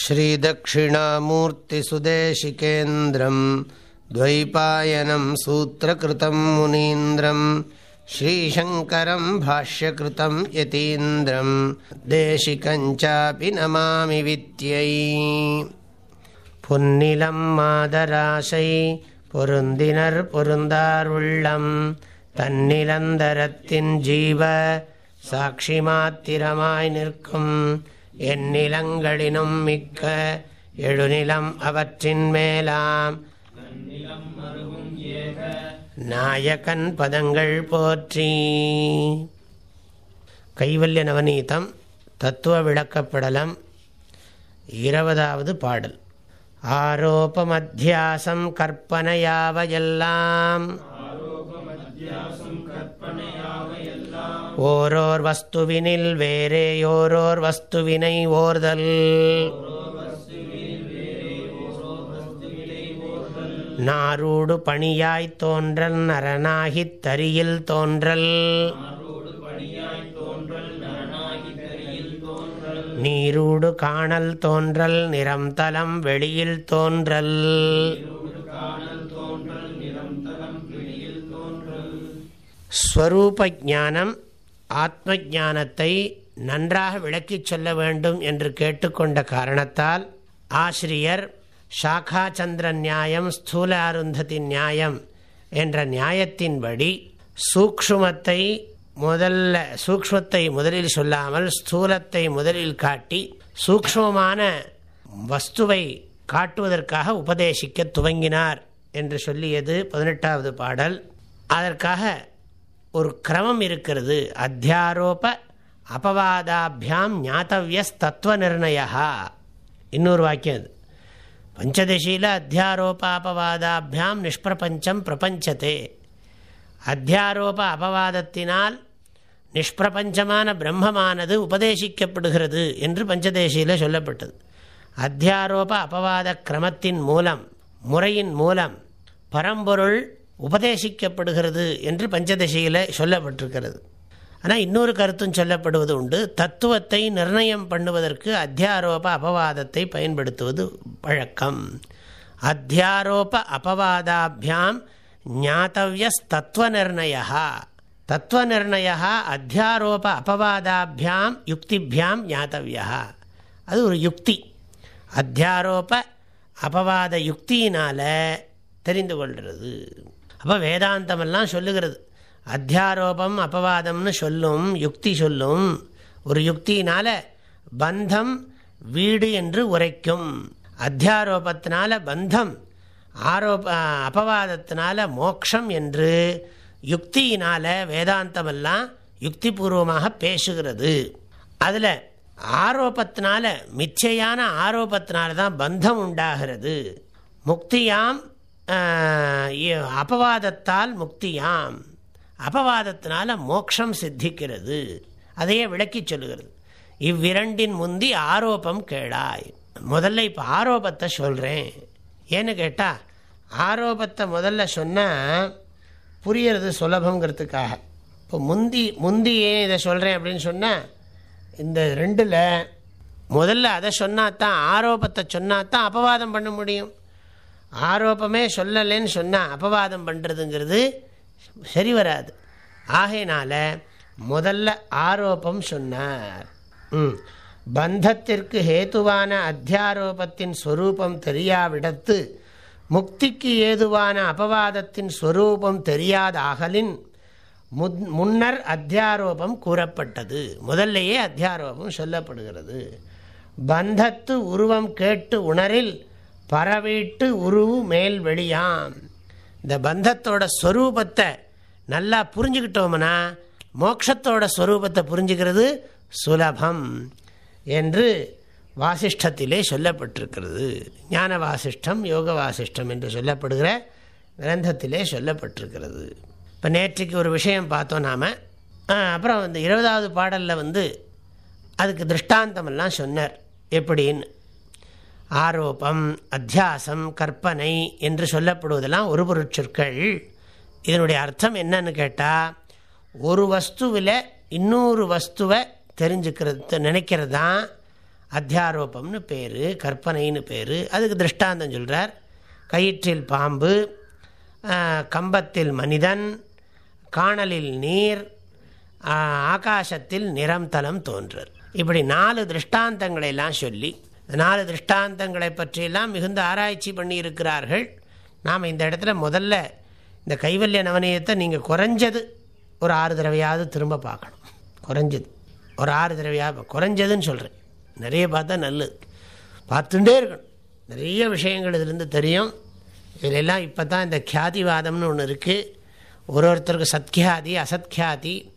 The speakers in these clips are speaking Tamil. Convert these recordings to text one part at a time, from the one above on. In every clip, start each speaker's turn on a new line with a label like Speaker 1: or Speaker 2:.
Speaker 1: श्रीदक्षिणामूर्तिसुदेशिकेन्द्रम् द्वैपायनं सूत्रकृतं मुनीन्द्रम् श्रीशङ्करं भाष्यकृतं यतीन्द्रं देशिकञ्चापि नमामि वित्यै பொன்னிலம் மாதராசை பொருந்தினர் பொருந்தார் உள்ளம் தன்னிலந்தரத்தின் ஜீவ சாட்சி மாத்திரமாய் நிற்கும் எந்நிலங்களினும் மிக்க எழுநிலம் அவற்றின் மேலாம். நாயகன் பதங்கள் போற்றி. கைவல்ய நவநீதம் தத்துவ விளக்கப்படலம் இருபதாவது பாடல். ஆரோபமத்தியாசம் கற்பனையாவையெல்லாம். ஓரோர் வஸ்துவினில் வேறே வேறேயோரோர் வஸ்துவினை ஓர்தல். நாரூடு பணியாய்த் தோன்றல் நரனாகித் தரியில் தோன்றல். நீரூடு காணல் தோன்றல் நிறம் தலம் வெளியில் தோன்றல். ஸ்வரூப ஜானம் ஆத்ம ஞானத்தை நன்றாக விளக்கிச் சொல்ல வேண்டும் என்று கேட்டுக்கொண்ட காரணத்தால் ஆசிரியர் சாகாச்சந்திர நியாயம் ஸ்தூல அருந்ததி நியாயம் என்ற நியாயத்தின்படி சூக்ஷுமத்தை முதல்ல சூக்ஷ்மத்தை முதலில் சொல்லாமல் ஸ்தூலத்தை முதலில் காட்டி சூக்ஷ்மமான வஸ்துவை காட்டுவதற்காக உபதேசிக்க துவங்கினார் என்று சொல்லியது பதினெட்டாவது பாடல். அதற்காக ஒரு கிரமம் இருக்கிறது. அத்தியாரோப அபவாதாபியாம் ஞாத்தவியஸ் தத்துவ நிர்ணயா இன்னொரு வாக்கியம் அது பஞ்சதசியில் அத்தியாரோப அபவாதாபியாம் நிஷ்பிரபஞ்சம் பிரபஞ்சத்தே அத்தியாரோப அபவாதத்தினால் நிஷ்பிரபஞ்சமான பிரம்மமானது உபதேசிக்கப்படுகிறது என்று பஞ்சதேசியில் சொல்லப்பட்டது அத்தியாரோப அபவாத கிரமத்தின் மூலம் முறையின் மூலம் பரம்பொருள் உபதேசிக்கப்படுகிறது என்று பஞ்சதசையில் சொல்லப்பட்டிருக்கிறது. ஆனால் இன்னொரு கருத்தும் சொல்லப்படுவது உண்டு. தத்துவத்தை நிர்ணயம் பண்ணுவதற்கு அத்தியாரோப அபவாதத்தை பயன்படுத்துவது வழக்கம். அத்தியாரோப அபவாதாபியாம் ஞாத்தவியஸ் தத்துவ நிர்ணயா தத்துவ நிர்ணயா அத்தியாரோப அபவாதாபியாம் யுக்திபியாம் ஞாத்தவியா அது ஒரு யுக்தி. அத்தியாரோப அபவாத யுக்தியினால் தெரிந்து கொள்கிறது. அப்போ வேதாந்தமெல்லாம் சொல்லுகிறது. அத்தியாரோபம் அபவாதம்னு சொல்லும் யுக்தி சொல்லும். ஒரு யுக்தியினால் பந்தம் வீடு என்று உரைக்கும். அத்தியாரோபத்தினால பந்தம் ஆரோப அப்பவாதத்தினால மோக்ஷம் என்று யுக்தியினால வேதாந்தமெல்லாம் யுக்திபூர்வமாக பேசுகிறது. அதில் ஆரோபத்தினால மிச்சையான ஆரோபத்தினால தான் பந்தம் உண்டாகிறது. முக்தியாம் அபவாதத்தால் முக்தியாம். அபவாதத்தினால மோக்ஷம் சித்திக்கிறது. அதையே விளக்கி சொல்லுகிறது. இவ்விரண்டின் முந்தி ஆரோபம் கேளாய். முதல்ல இப்போ ஆரோபத்தை சொல்கிறேன் ஏன்னு கேட்டால் ஆரோபத்தை முதல்ல சொன்னால் புரியறது சுலபங்கிறதுக்காக இப்போ முந்தி முந்தி ஏன் இதை சொல்கிறேன் அப்படின்னு சொன்னால் இந்த ரெண்டில் முதல்ல அதை சொன்னாதான் ஆரோபத்தை சொன்னாதான் அபவாதம் பண்ண முடியும். ஆரோப்பமே சொல்லலைன்னு சொன்னால் அபவாதம் பண்ணுறதுங்கிறது சரி வராது. ஆகையினால முதல்ல ஆரோப்பம் சொன்னார். பந்தத்திற்கு ஹேதுவான அத்தியாரோபத்தின் ஸ்வரூபம் தெரியாவிடத்து முக்திக்கு ஏதுவான அபவாதத்தின் ஸ்வரூபம் தெரியாத அகலின் முன்னர் அத்தியாரோபம் கூறப்பட்டது. முதல்லையே அத்தியாரோபம் சொல்லப்படுகிறது. பந்தத்து உருவம் கேட்டு உணரில் பரவீட்டு உருவு மேல் வெளியாம். இந்த பந்தத்தோட ஸ்வரூபத்தை நல்லா புரிஞ்சுக்கிட்டோம்னா மோக்ஷத்தோட ஸ்வரூபத்தை புரிஞ்சுக்கிறது சுலபம் என்று வாசிஷ்டத்திலே சொல்லப்பட்டிருக்கிறது. ஞான வாசிஷ்டம் யோக வாசிஷ்டம் என்று சொல்லப்படுகிற கிரந்தத்திலே சொல்லப்பட்டிருக்கிறது. இப்போ நேற்றுக்கு ஒரு விஷயம் பார்த்தோம் நாம். அப்புறம் இந்த இருபதாவது பாடலில் வந்து அதுக்கு திருஷ்டாந்தமெல்லாம் சொன்னார். எப்படின்னு? ஆரோப்பம் அத்தியாசம் கற்பனை என்று சொல்லப்படுவதெல்லாம் ஒரு பொருட்சொற்கள் இதனுடைய அர்த்தம் என்னன்னு கேட்டால் ஒரு வஸ்துவில் இன்னொரு வஸ்துவை தெரிஞ்சுக்கிறது நினைக்கிறது? தான் அத்தியாரோபம்னு பேர் கற்பனைன்னு பேர். அதுக்கு திருஷ்டாந்தம் சொல்கிறார் கயிற்றில் பாம்பு கம்பத்தில் மனிதன் காணலில் நீர் ஆகாசத்தில் நிறம் தலம் தோன்றர். இப்படி நாலு திருஷ்டாந்தங்களையெல்லாம் சொல்லி நாலு திருஷ்டாந்தங்களை பற்றியெல்லாம் மிகுந்த ஆராய்ச்சி பண்ணி இருக்கிறார்கள் நாம் இந்த இடத்துல முதல்ல இந்த கைவல்ய நவனியத்தை நீங்கள் குறைஞ்சது ஒரு ஆறு தடவையாவது திரும்ப பார்க்கணும். குறைஞ்சது. ஒரு ஆறு தடவையாக குறைஞ்சதுன்னு சொல்கிறேன் நிறைய பார்த்தா நல்லது. பார்த்துட்டே இருக்கணும். நிறைய விஷயங்கள் இதுலேருந்து தெரியும். இதிலெல்லாம் இப்போ தான் இந்த கியாதிவாதம்னு ஒன்று இருக்குது ஒரு ஒருத்தருக்கு சத்கியாதி அசத்கியாதி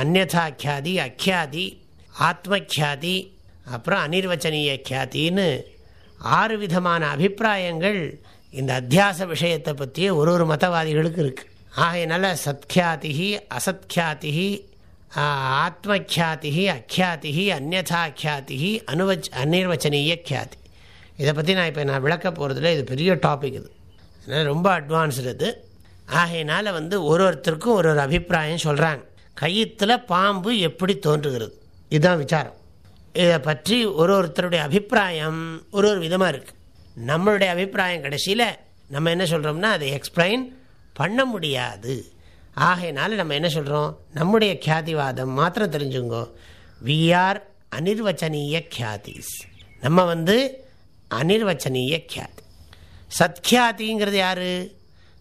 Speaker 1: அந்நதா கியாதி அக்கியாதி ஆத்மக்கியாதி அப்புறம் அனிர்வச்சனீய கியாத்தின்னு ஆறு விதமான அபிப்பிராயங்கள் இந்த அத்தியாச விஷயத்தை பற்றியே ஒரு ஒரு மதவாதிகளுக்கு இருக்குது ஆகையினால சத்கியாதி அசத்கியாதி ஆத்மக்கியாதி அக்கியாதி அந்நதாக்கியாதிகி அனுவச் அநிர்வச்சனீய கியாதி இதை பற்றி நான் இப்போ நான் விளக்க போகிறதுல இது பெரிய டாபிக் இது. அதனால் ரொம்ப அட்வான்ஸ்டு இது. ஆகையினால வந்து ஒரு ஒருத்தருக்கும் ஒரு ஒரு அபிப்பிராயம் சொல்கிறாங்க கயிற்றுல பாம்பு எப்படி தோன்றுகிறது? இதுதான் விசாரம். இதை பற்றி ஒரு ஒருத்தருடைய அபிப்பிராயம் ஒரு ஒரு விதமாக இருக்குது நம்மளுடைய அபிப்பிராயம் கடைசியில் நம்ம என்ன சொல்கிறோம்னா அதை எக்ஸ்பிளைன் பண்ண முடியாது. ஆகையினால நம்ம என்ன சொல்கிறோம் நம்முடைய கியாதிவாதம் மாத்திரம் தெரிஞ்சுங்கோ. வி ஆர் அனிர்வச்சனீய கியாதிஸ் நம்ம வந்து அனிர்வச்சனீய கியாதி சத்கியாதிங்கிறது யார்?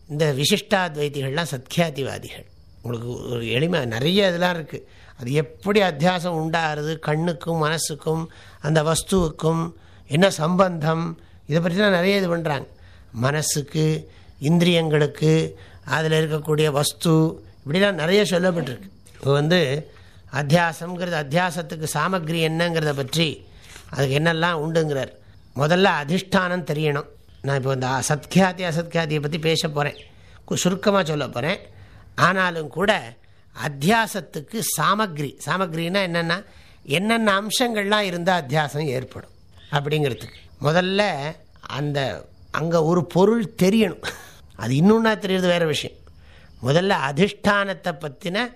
Speaker 1: இந்த விசிஷ்டாத்வைத்திகள்லாம் சத்கியாதிவாதிகள் உங்களுக்கு ஒரு எளிமை நிறைய இதெல்லாம் இருக்குது அது எப்படி அத்தியாசம் உண்டாகிறது கண்ணுக்கும் மனசுக்கும் அந்த வஸ்துவுக்கும் என்ன சம்பந்தம்? இதை பற்றி தான் நிறைய இது பண்ணுறாங்க மனசுக்கு இந்திரியங்களுக்கு அதில் இருக்கக்கூடிய வஸ்து இப்படிலாம் நிறைய சொல்லப்பட்டிருக்கு. இப்போ வந்து அத்தியாசங்கிறது அத்தியாசத்துக்கு சாமக்ரி என்னங்கிறத பற்றி அதுக்கு என்னெல்லாம் உண்டுங்கிறார். முதல்ல அதிஷ்டானம் தெரியணும். நான் இப்போ இந்த சத்கியாதி அசத்கியாதியை பற்றி பேச போகிறேன் சுருக்கமாக சொல்ல போகிறேன் ஆனாலும் கூட அத்தியாசத்துக்கு சாமக்ரி. சாமக்ரின்னா என்னென்னா என்னென்ன அம்சங்கள்லாம் இருந்தால் அத்தியாசம் ஏற்படும். அப்படிங்கிறதுக்கு. முதல்ல அந்த அங்கே ஒரு பொருள் தெரியணும். அது இன்னொன்னா தெரியுறது வேறு விஷயம். முதல்ல அதிஷ்டானத்தை பற்றின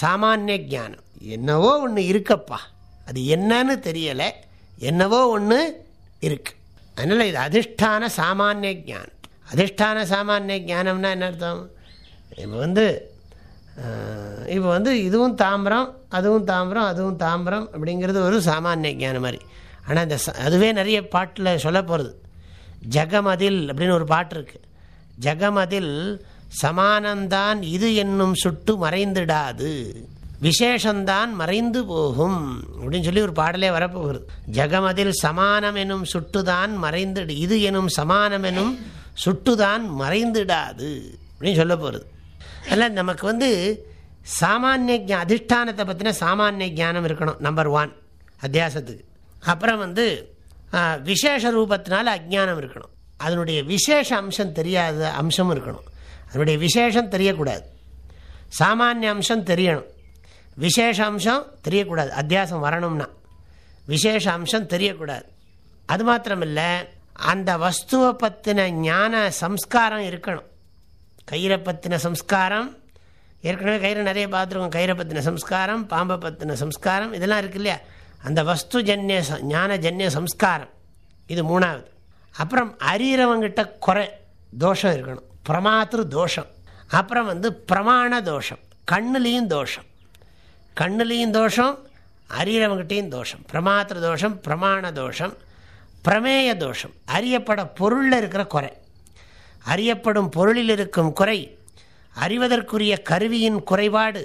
Speaker 1: சாமானிய ஜானம் என்னவோ ஒன்று இருக்கப்பா. அது என்னன்னு தெரியலை. என்னவோ ஒன்று இருக்கு. அதனால் இது அதிஷ்டான சாமானிய ஜானம் அதிஷ்டான சாமானிய ஜானம்னா என்ன அர்த்தம்? இப்போ வந்து இப்போ வந்து இதுவும் தாம்பரம் அதுவும் தாம்பரம் அதுவும் தாம்பரம் அப்படிங்கிறது ஒரு சாமானிய ஜானம் மாதிரி. ஆனால் இந்த அதுவே நிறைய பாட்டில் சொல்ல போகிறது ஜகமதில் அப்படின்னு ஒரு பாட்டு இருக்குது ஜகமதில் சமானந்தான் இது என்னும் சுட்டு மறைந்துடாது. விசேஷந்தான் மறைந்து போகும் அப்படின்னு சொல்லி ஒரு பாடலே வரப்போகிறது ஜகமதில் சமானம் எனும் சுட்டுதான் மறைந்து இது எனும் சமானம் எனும் சுட்டுதான் மறைந்துடாது அப்படின்னு சொல்ல போகிறது அதில் நமக்கு வந்து சாமானிய அதிஷ்டானத்தை பற்றின சாமானிய ஜானம் இருக்கணும் நம்பர் ஒன் அத்தியாசத்துக்கு. அப்புறம் வந்து விசேஷ ரூபத்தினால அஜானம் இருக்கணும். அதனுடைய விசேஷ அம்சம் தெரியாத அம்சமும் இருக்கணும். அதனுடைய விசேஷம் தெரியக்கூடாது. சாமானிய அம்சம் தெரியணும். விசேஷ அம்சம் தெரியக்கூடாது. அத்தியாசம் வரணும்னா. விசேஷ அம்சம் தெரியக்கூடாது. அது மாத்திரமில்லை அந்த வஸ்துவை பற்றின ஞான சம்ஸ்காரம் இருக்கணும். கயிறை பற்றின சம்ஸ்காரம். ஏற்கனவே கயிறை நிறைய பார்த்துருக்கோம். கயிறை பற்றின சம்ஸ்காரம் பாம்பை பற்றின சம்ஸ்காரம் இதெல்லாம் இருக்கு இல்லையா? அந்த வஸ்து ஜன்ய ஞான ஜன்ய சம்ஸ்காரம். இது மூணாவது. அப்புறம் அறிகிறவங்கிட்ட குறை தோஷம் இருக்கணும். பிரமாத்திரு தோஷம். அப்புறம் வந்து பிரமாண தோஷம். கண்ணுலேயும் தோஷம். கண்ணுலேயும் தோஷம் அறிகிறவங்கிட்டையும் தோஷம். பிரமாத்திரு தோஷம் பிரமாண தோஷம் பிரமேய தோஷம். அறியப்பட பொருளில் இருக்கிற குறை. அறியப்படும் பொருளில் இருக்கும் குறை அறிவதற்குரிய கருவியின் குறைபாடு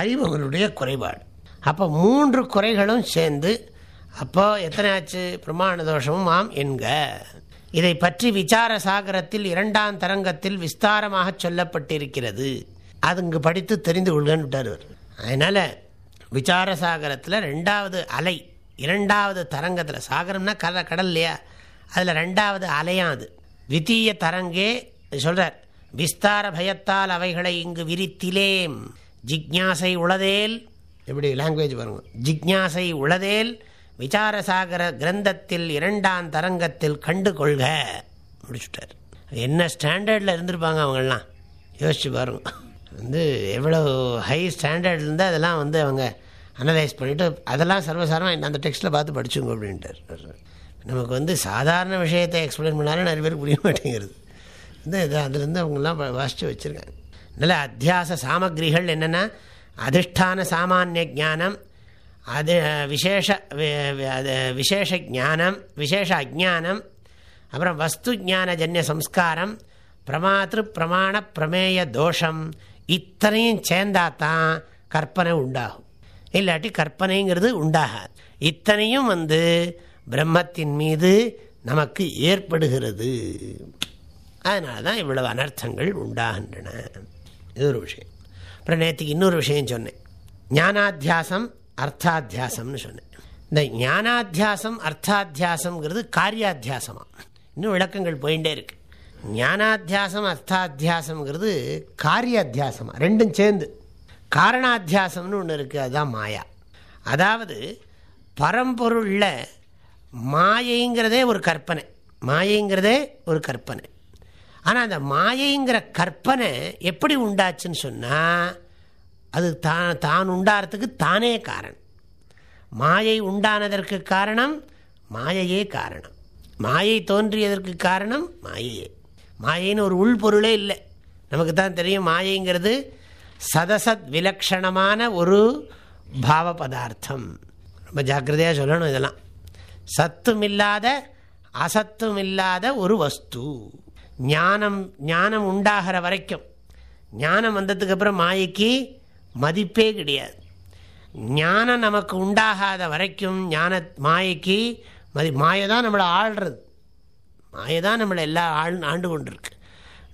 Speaker 1: அறிவங்களுடைய குறைபாடு. அப்போ மூன்று குறைகளும் சேர்ந்து அப்போ எத்தனை ஆச்சு பிரமாண தோஷமும் ஆம் என்க. இதை பற்றி விசார சாகரத்தில் இரண்டாம் தரங்கத்தில் விஸ்தாரமாக சொல்லப்பட்டிருக்கிறது. அது இங்கு படித்து தெரிந்து கொள்கன்னு விட்டார் அதனால் விசார சாகரத்தில் ரெண்டாவது அலை இரண்டாவது தரங்கத்தில் சாகரம்னா கல கடல் இல்லையா? அதில் ரெண்டாவது அலையாம் அது. வித்தீய தரங்கே சொல்கிறார் விஸ்தார பயத்தால் அவைகளை இங்கு விரித்திலேம். ஜிக்ஞாசை உளதேல் எப்படி லாங்குவேஜ் பாருங்க. ஜிக்ஞாசை உளதேல் விசாரசாகர கிரந்தத்தில் இரண்டாம் தரங்கத்தில் கண்டு கொள்க. முடிச்சுட்டார். என்ன ஸ்டாண்டர்டில் இருந்திருப்பாங்க அவங்கெல்லாம் யோசிச்சு பாருங்க. வந்து எவ்வளோ ஹை ஸ்டாண்டர்ட் இருந்தால் அதெல்லாம் வந்து அவங்க அனலைஸ் பண்ணிவிட்டு அதெல்லாம் சர்வசாரமாக அந்த டெக்ஸ்ட்டில் பார்த்து படிச்சுங்க அப்படின்ட்டு நமக்கு வந்து சாதாரண விஷயத்தை எக்ஸ்பிளைன் பண்ணாலும் நிறைய பேர் புரிய மாட்டேங்கிறது. இந்த இது அதுலேருந்து அவங்கெல்லாம் வாசித்து வச்சுருக்காங்க. நல்ல அத்தியாச சாமக்ரிகள் என்னென்னா அதிஷ்டான சாமானிய ஜானம் அது விசேஷ அது விசேஷ ஜானம் விசேஷ அஜானம் அப்புறம் வஸ்து ஜானஜன்ய சம்ஸ்காரம் பிரமாத்திரு பிரமாண பிரமேய தோஷம் இத்தனையும் சேர்ந்தாதான் கற்பனை உண்டாகும். இல்லாட்டி கற்பனைங்கிறது உண்டாகாது. இத்தனையும் வந்து பிரம்மத்தின் மீது நமக்கு ஏற்படுகிறது. அதனால தான் இவ்வளவு அனர்த்தங்கள் உண்டாகின்றன. இது ஒரு விஷயம். அப்புறம் நேற்றுக்கு இன்னொரு விஷயம் சொன்னேன். ஞானாத்தியாசம் அர்த்தாத்தியாசம்னு சொன்னேன். இந்த ஞானாத்தியாசம் அர்த்தாத்தியாசம்ங்கிறது காரியாத்தியாசமாக இன்னும் விளக்கங்கள் போயிட்டே இருக்கு. ஞானாத்தியாசம் அர்த்தாத்தியாசம்ங்கிறது காரியாத்தியாசமாக ரெண்டும் சேர்ந்து. காரணாத்தியாசம்னு ஒன்று இருக்குது அதுதான் மாயா. அதாவது பரம்பொருளில் மாயைங்கிறதே ஒரு கற்பனை. மாயைங்கிறதே ஒரு கற்பனை. ஆனால் அந்த மாயைங்கிற கற்பனை எப்படி உண்டாச்சுன்னு சொன்னால் அது தான் தான் உண்டாகிறதுக்கு தானே காரணம். மாயை உண்டானதற்கு காரணம் மாயையே காரணம். மாயை தோன்றியதற்கு காரணம் மாயையே. மாயைன்னு ஒரு உள்பொருளே இல்லை. நமக்கு தான் தெரியும் மாயைங்கிறது சதசத் விலக்ஷணமான ஒரு பாவ பதார்த்தம். ரொம்ப ஜாக்கிரதையாக சொல்லணும் இதெல்லாம். சத்துமில்லாத அசத்துமில்லாத ஒரு வஸ்து. ஞானம் ஞானம் உண்டாகிற வரைக்கும். ஞானம் வந்ததுக்கு அப்புறம் மாயைக்கு மதிப்பே கிடையாது. ஞானம் நமக்கு உண்டாகாத வரைக்கும் ஞான மாயைக்கு மதி மாயை தான் நம்மளை ஆள்றது. மாயை தான் நம்மளை எல்லா ஆள் ஆண்டு கொண்டிருக்கு.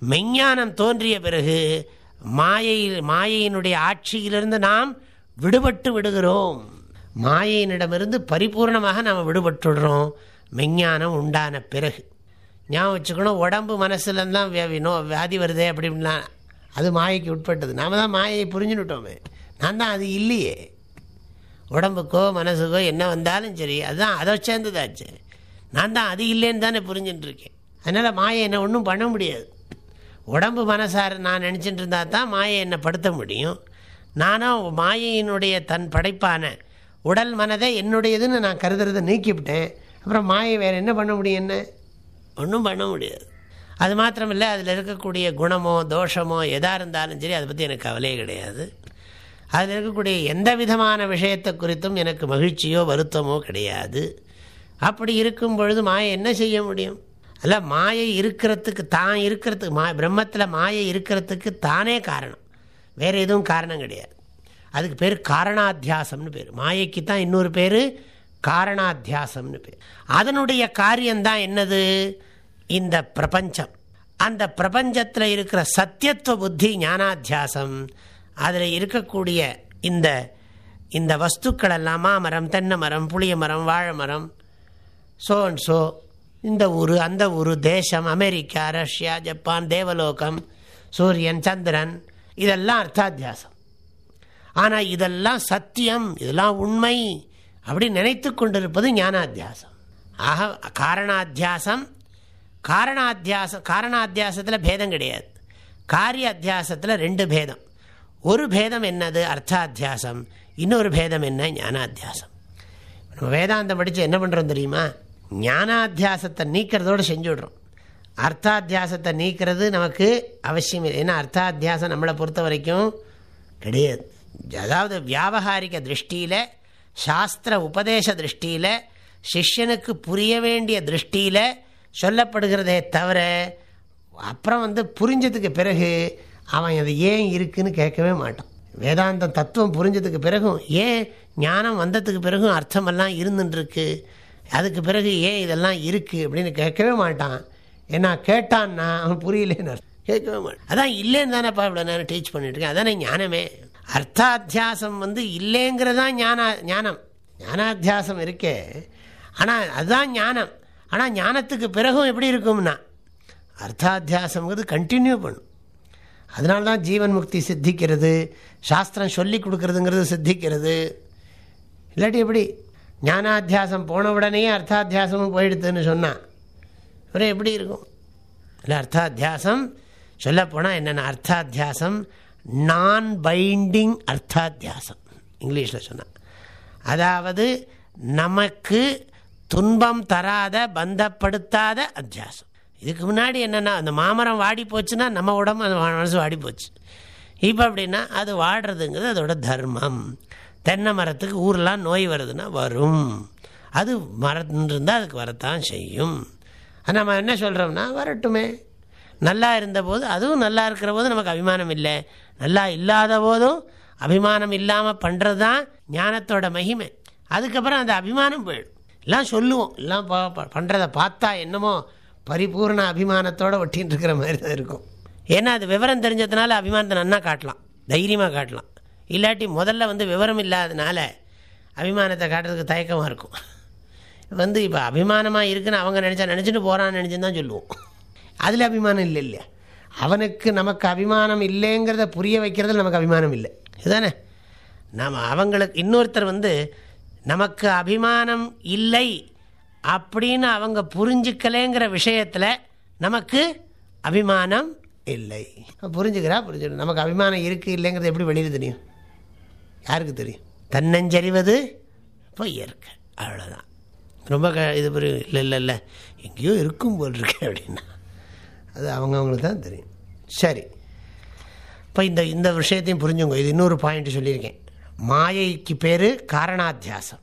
Speaker 1: மெஞ்ஞானம் தோன்றிய பிறகு மாயை மாயையினுடைய ஆட்சியிலிருந்து நாம் விடுபட்டு விடுகிறோம். மாயையினிடமிருந்து பரிபூர்ணமாக நாம் விடுபட்டுடுறோம். மெஞ்ஞானம் உண்டான பிறகு. ஞாபகம் வச்சுக்கணும் உடம்பு மனசுலந்தான் நோ வியாதி வருதே அப்படின்லாம். அது மாயைக்கு உட்பட்டது. நாம் தான் மாயை புரிஞ்சுனுட்டோமே நான் தான் அது இல்லையே. உடம்புக்கோ மனசுக்கோ என்ன வந்தாலும் சரி அதுதான் அதை சேர்ந்ததாச்சு. நான் தான் அது இல்லைன்னு தானே புரிஞ்சுட்டுருக்கேன். அதனால் மாயை என்ன ஒன்றும் பண்ண முடியாது. உடம்பு மனசார நான் நினச்சிட்டு இருந்தால் தான் மாயை என்னை படுத்த முடியும். நானும் மாயையினுடைய தன் படைப்பான உடல் மனதை என்னுடையதுன்னு நான் கருதுறதை நீக்கிவிட்டேன். அப்புறம் மாயை வேறு என்ன பண்ண முடியும் என்ன? ஒன்றும் பண்ண முடியாது. அது மாத்திரமில்லை அதில் இருக்கக்கூடிய குணமோ தோஷமோ எதாக இருந்தாலும் சரி அதை பற்றி எனக்கு கவலையே கிடையாது. அதில் இருக்கக்கூடிய எந்த விதமான விஷயத்தை குறித்தும் எனக்கு மகிழ்ச்சியோ வருத்தமோ கிடையாது. அப்படி இருக்கும் பொழுது மாயை என்ன செய்ய முடியும்? அல்ல மாயை இருக்கிறதுக்கு தான் இருக்கிறதுக்கு மா பிரம்மத்தில் மாயை இருக்கிறதுக்கு தானே காரணம். வேறு எதுவும் காரணம் கிடையாது. அதுக்கு பேர் காரணாத்தியாசம்னு பேர். மாயைக்கு தான் இன்னொரு பேர் காரணாத்தியாசம்னு பேர். அதனுடைய காரியம்தான் என்னது? இந்த பிரபஞ்சம். அந்த பிரபஞ்சத்தில் இருக்கிற சத்தியத்துவ புத்தி ஞானாத்தியாசம் அதில் இருக்கக்கூடிய இந்த இந்த வஸ்துக்கள் எல்லாம் மாமரம் தென்னை மரம் புளிய மரம் வாழை மரம் சோ அண்ட் ஸோ இந்த ஊர் அந்த ஊர் தேசம் அமெரிக்கா ரஷ்யா ஜப்பான் தேவலோகம் சூரியன் சந்திரன் இதெல்லாம் அர்த்தாத்தியாசம். ஆனால் இதெல்லாம் சத்தியம் இதெல்லாம் உண்மை அப்படி நினைத்து கொண்டிருப்பது ஞானாத்தியாசம். ஆக காரணாத்தியாசம் காரணாத்தியாசம் காரணாத்தியாசத்தில் பேதம் கிடையாது. காரிய அத்தியாசத்தில் ரெண்டு பேதம். ஒரு பேதம் என்னது? அர்த்தாத்தியாசம். இன்னொரு பேதம் என்ன? ஞானாத்தியாசம். நம்ம வேதாந்தம் படித்து என்ன பண்ணுறோம் தெரியுமா? ஞானாத்தியாசத்தை நீக்கிறதோடு செஞ்சுடுறோம் அர்த்தாத்தியாசத்தை நீக்கிறது நமக்கு அவசியம் இல்லை ஏன்னா அர்த்தாத்தியாசம் நம்மளை பொறுத்த வரைக்கும் கிடையாது. அதாவது வியாபகாரிக திருஷ்டியில் சாஸ்திர உபதேச திருஷ்டியில் சிஷ்யனுக்கு புரிய வேண்டிய திருஷ்டியில் சொல்லப்படுகிறதே தவிர அப்புறம் வந்து புரிஞ்சதுக்கு பிறகு அவன் அது ஏன் இருக்குன்னு கேட்கவே மாட்டான். வேதாந்தம் தத்துவம் புரிஞ்சதுக்கு பிறகும் ஏன் ஞானம் வந்ததுக்கு பிறகும் அர்த்தமெல்லாம் இருந்துட்டுருக்கு அதுக்கு பிறகு ஏன் இதெல்லாம் இருக்குது அப்படின்னு கேட்கவே மாட்டான். ஏன்னா கேட்டான்னா அவன் புரியலேன்னு கேட்கவே மாட்டான். அதான் இல்லைன்னு தானேப்பா இவ்வளோ நேரம் டீச் பண்ணிட்டுருக்கேன் அதானே ஞானமே. அர்த்தாத்தியாசம் வந்து இல்லைங்கிறதான் ஞான ஞானம். ஞானாத்தியாசம் இருக்கே. ஆனால் அதுதான் ஞானம். ஆனால் ஞானத்துக்கு பிறகும் எப்படி இருக்கும்னா அர்த்தாத்தியாசங்கிறது கண்டினியூ பண்ணும். அதனால தான் ஜீவன் முக்தி சித்திக்கிறது சாஸ்திரம் சொல்லி கொடுக்கறதுங்கிறது சித்திக்கிறது. இல்லாட்டி எப்படி? ஞானாத்தியாசம் போன உடனே அர்த்தாத்தியாசமும் போயிடுதுன்னு சொன்னான் அப்புறம் எப்படி இருக்கும்? இல்லை அர்த்தாத்தியாசம் சொல்லப்போனால் என்னென்ன அர்த்தாத்தியாசம் நான் பைண்டிங் அர்த்தாத்தியாசம் இங்கிலீஷில் சொன்னான். அதாவது நமக்கு துன்பம் தராத பந்தப்படுத்தாத அத்தியாசம். இதுக்கு முன்னாடி என்னென்னா அந்த மாமரம் வாடி போச்சுன்னா நம்ம உடம்பு அந்த மனசு வாடி போச்சு. இப்போ அப்படின்னா அது வாடுறதுங்கிறது அதோட தர்மம். தென்னை மரத்துக்கு ஊரெலாம் நோய் வருதுன்னா வரும். அது மரம் இருந்தால் அதுக்கு வரத்தான் செய்யும். நம்ம என்ன சொல்கிறோம்னா வரட்டுமே. நல்லா இருந்தபோது அதுவும் நல்லா இருக்கிற போது நமக்கு அபிமானம் இல்லை. நல்லா இல்லாத போதும் அபிமானம் இல்லாமல் பண்ணுறது தான் ஞானத்தோட மகிமை. அதுக்கப்புறம் அந்த அபிமானம் போயிடும். எல்லாம் சொல்லுவோம். எல்லாம் பண்ணுறதை பார்த்தா என்னமோ பரிபூர்ண அபிமானத்தோடு ஒட்டின்னு இருக்கிற மாதிரி தான் இருக்கும். ஏன்னா அது விவரம் தெரிஞ்சதுனால அபிமானத்தை நன்னா காட்டலாம். தைரியமாக காட்டலாம். இல்லாட்டி முதல்ல வந்து விவரம் இல்லாதனால அபிமானத்தை காட்டுறதுக்கு தயக்கமாக இருக்கும். வந்து இப்போ அபிமானமாக இருக்குன்னு அவங்க நினச்சா நினச்சிட்டு போகிறான்னு நினச்சின்னு தான் சொல்லுவோம். அதில் அபிமானம் இல்லை இல்லையா? அவனுக்கு நமக்கு அபிமானம் இல்லைங்கிறத புரிய வைக்கிறதுல நமக்கு அபிமானம் இல்லை. இதுதானே? நாம் அவங்களுக்கு இன்னொருத்தர் வந்து நமக்கு அபிமானம் இல்லை அப்படின்னு அவங்க புரிஞ்சுக்கலேங்கிற விஷயத்தில் நமக்கு அபிமானம் இல்லை. புரிஞ்சுக்கிறா புரிஞ்சுக்கணும் நமக்கு அபிமானம் இருக்குது இல்லைங்கிறது எப்படி வெளியில் தெரியும்? யாருக்கு தெரியும்? தன்னஞ்சறிவது இப்போ இயற்கை அவ்வளோதான் ரொம்ப க இது இல்லை இல்லை இல்லை. எங்கேயோ இருக்கும் போல் இருக்கு அப்படின்னா. அது அவங்கவுங்களுக்கு தான் தெரியும். சரி. இப்போ இந்த இந்த விஷயத்தையும் புரிஞ்சுங்க. இது இன்னொரு பாயிண்ட் சொல்லியிருக்கேன். மாயைக்கு பேர் காரணாத்தியாசம்.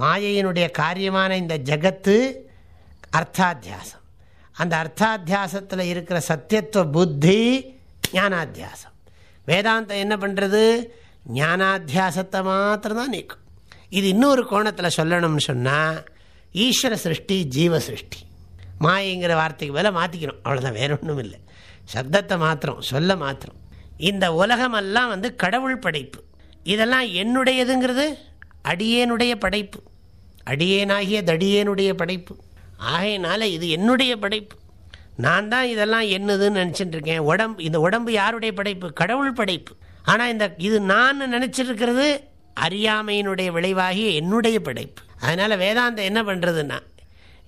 Speaker 1: மாயையினுடைய காரியமான இந்த ஜகத்து அர்த்தாத்தியாசம். அந்த அர்த்தாத்தியாசத்தில் இருக்கிற சத்தியத்துவ புத்தி ஞானாத்தியாசம். வேதாந்தம் என்ன பண்ணுறது ஞானாத்தியாசத்தை மாத்திரம்தான் நீக்கும். இது இன்னொரு கோணத்தில் சொல்லணும்னு சொன்னால் ஈஸ்வர சிருஷ்டி ஜீவ சிருஷ்டி. மாயைங்கிற வார்த்தைக்கு மேலே மாற்றிக்கிறோம் அவ்வளோதான் வேற ஒன்றும் இல்லை. சப்தத்தை மாத்திரம் சொல்ல மாத்திரம். இந்த உலகமெல்லாம் வந்து கடவுள் படைப்பு. இதெல்லாம் என்னுடையதுங்கிறது? அடியேனுடைய படைப்பு. அடியேனாகிய தடியேனுடைய படைப்பு. ஆகையினால இது என்னுடைய படைப்பு. நான் தான் இதெல்லாம் என்னதுன்னு நினச்சிட்டு இருக்கேன். உடம்பு இந்த உடம்பு யாருடைய படைப்பு? கடவுள் படைப்பு. ஆனால் இந்த இது நான் நினச்சிருக்கிறது அறியாமையினுடைய விளைவாகிய என்னுடைய படைப்பு. அதனால் வேதாந்தம் என்ன பண்ணுறதுன்னா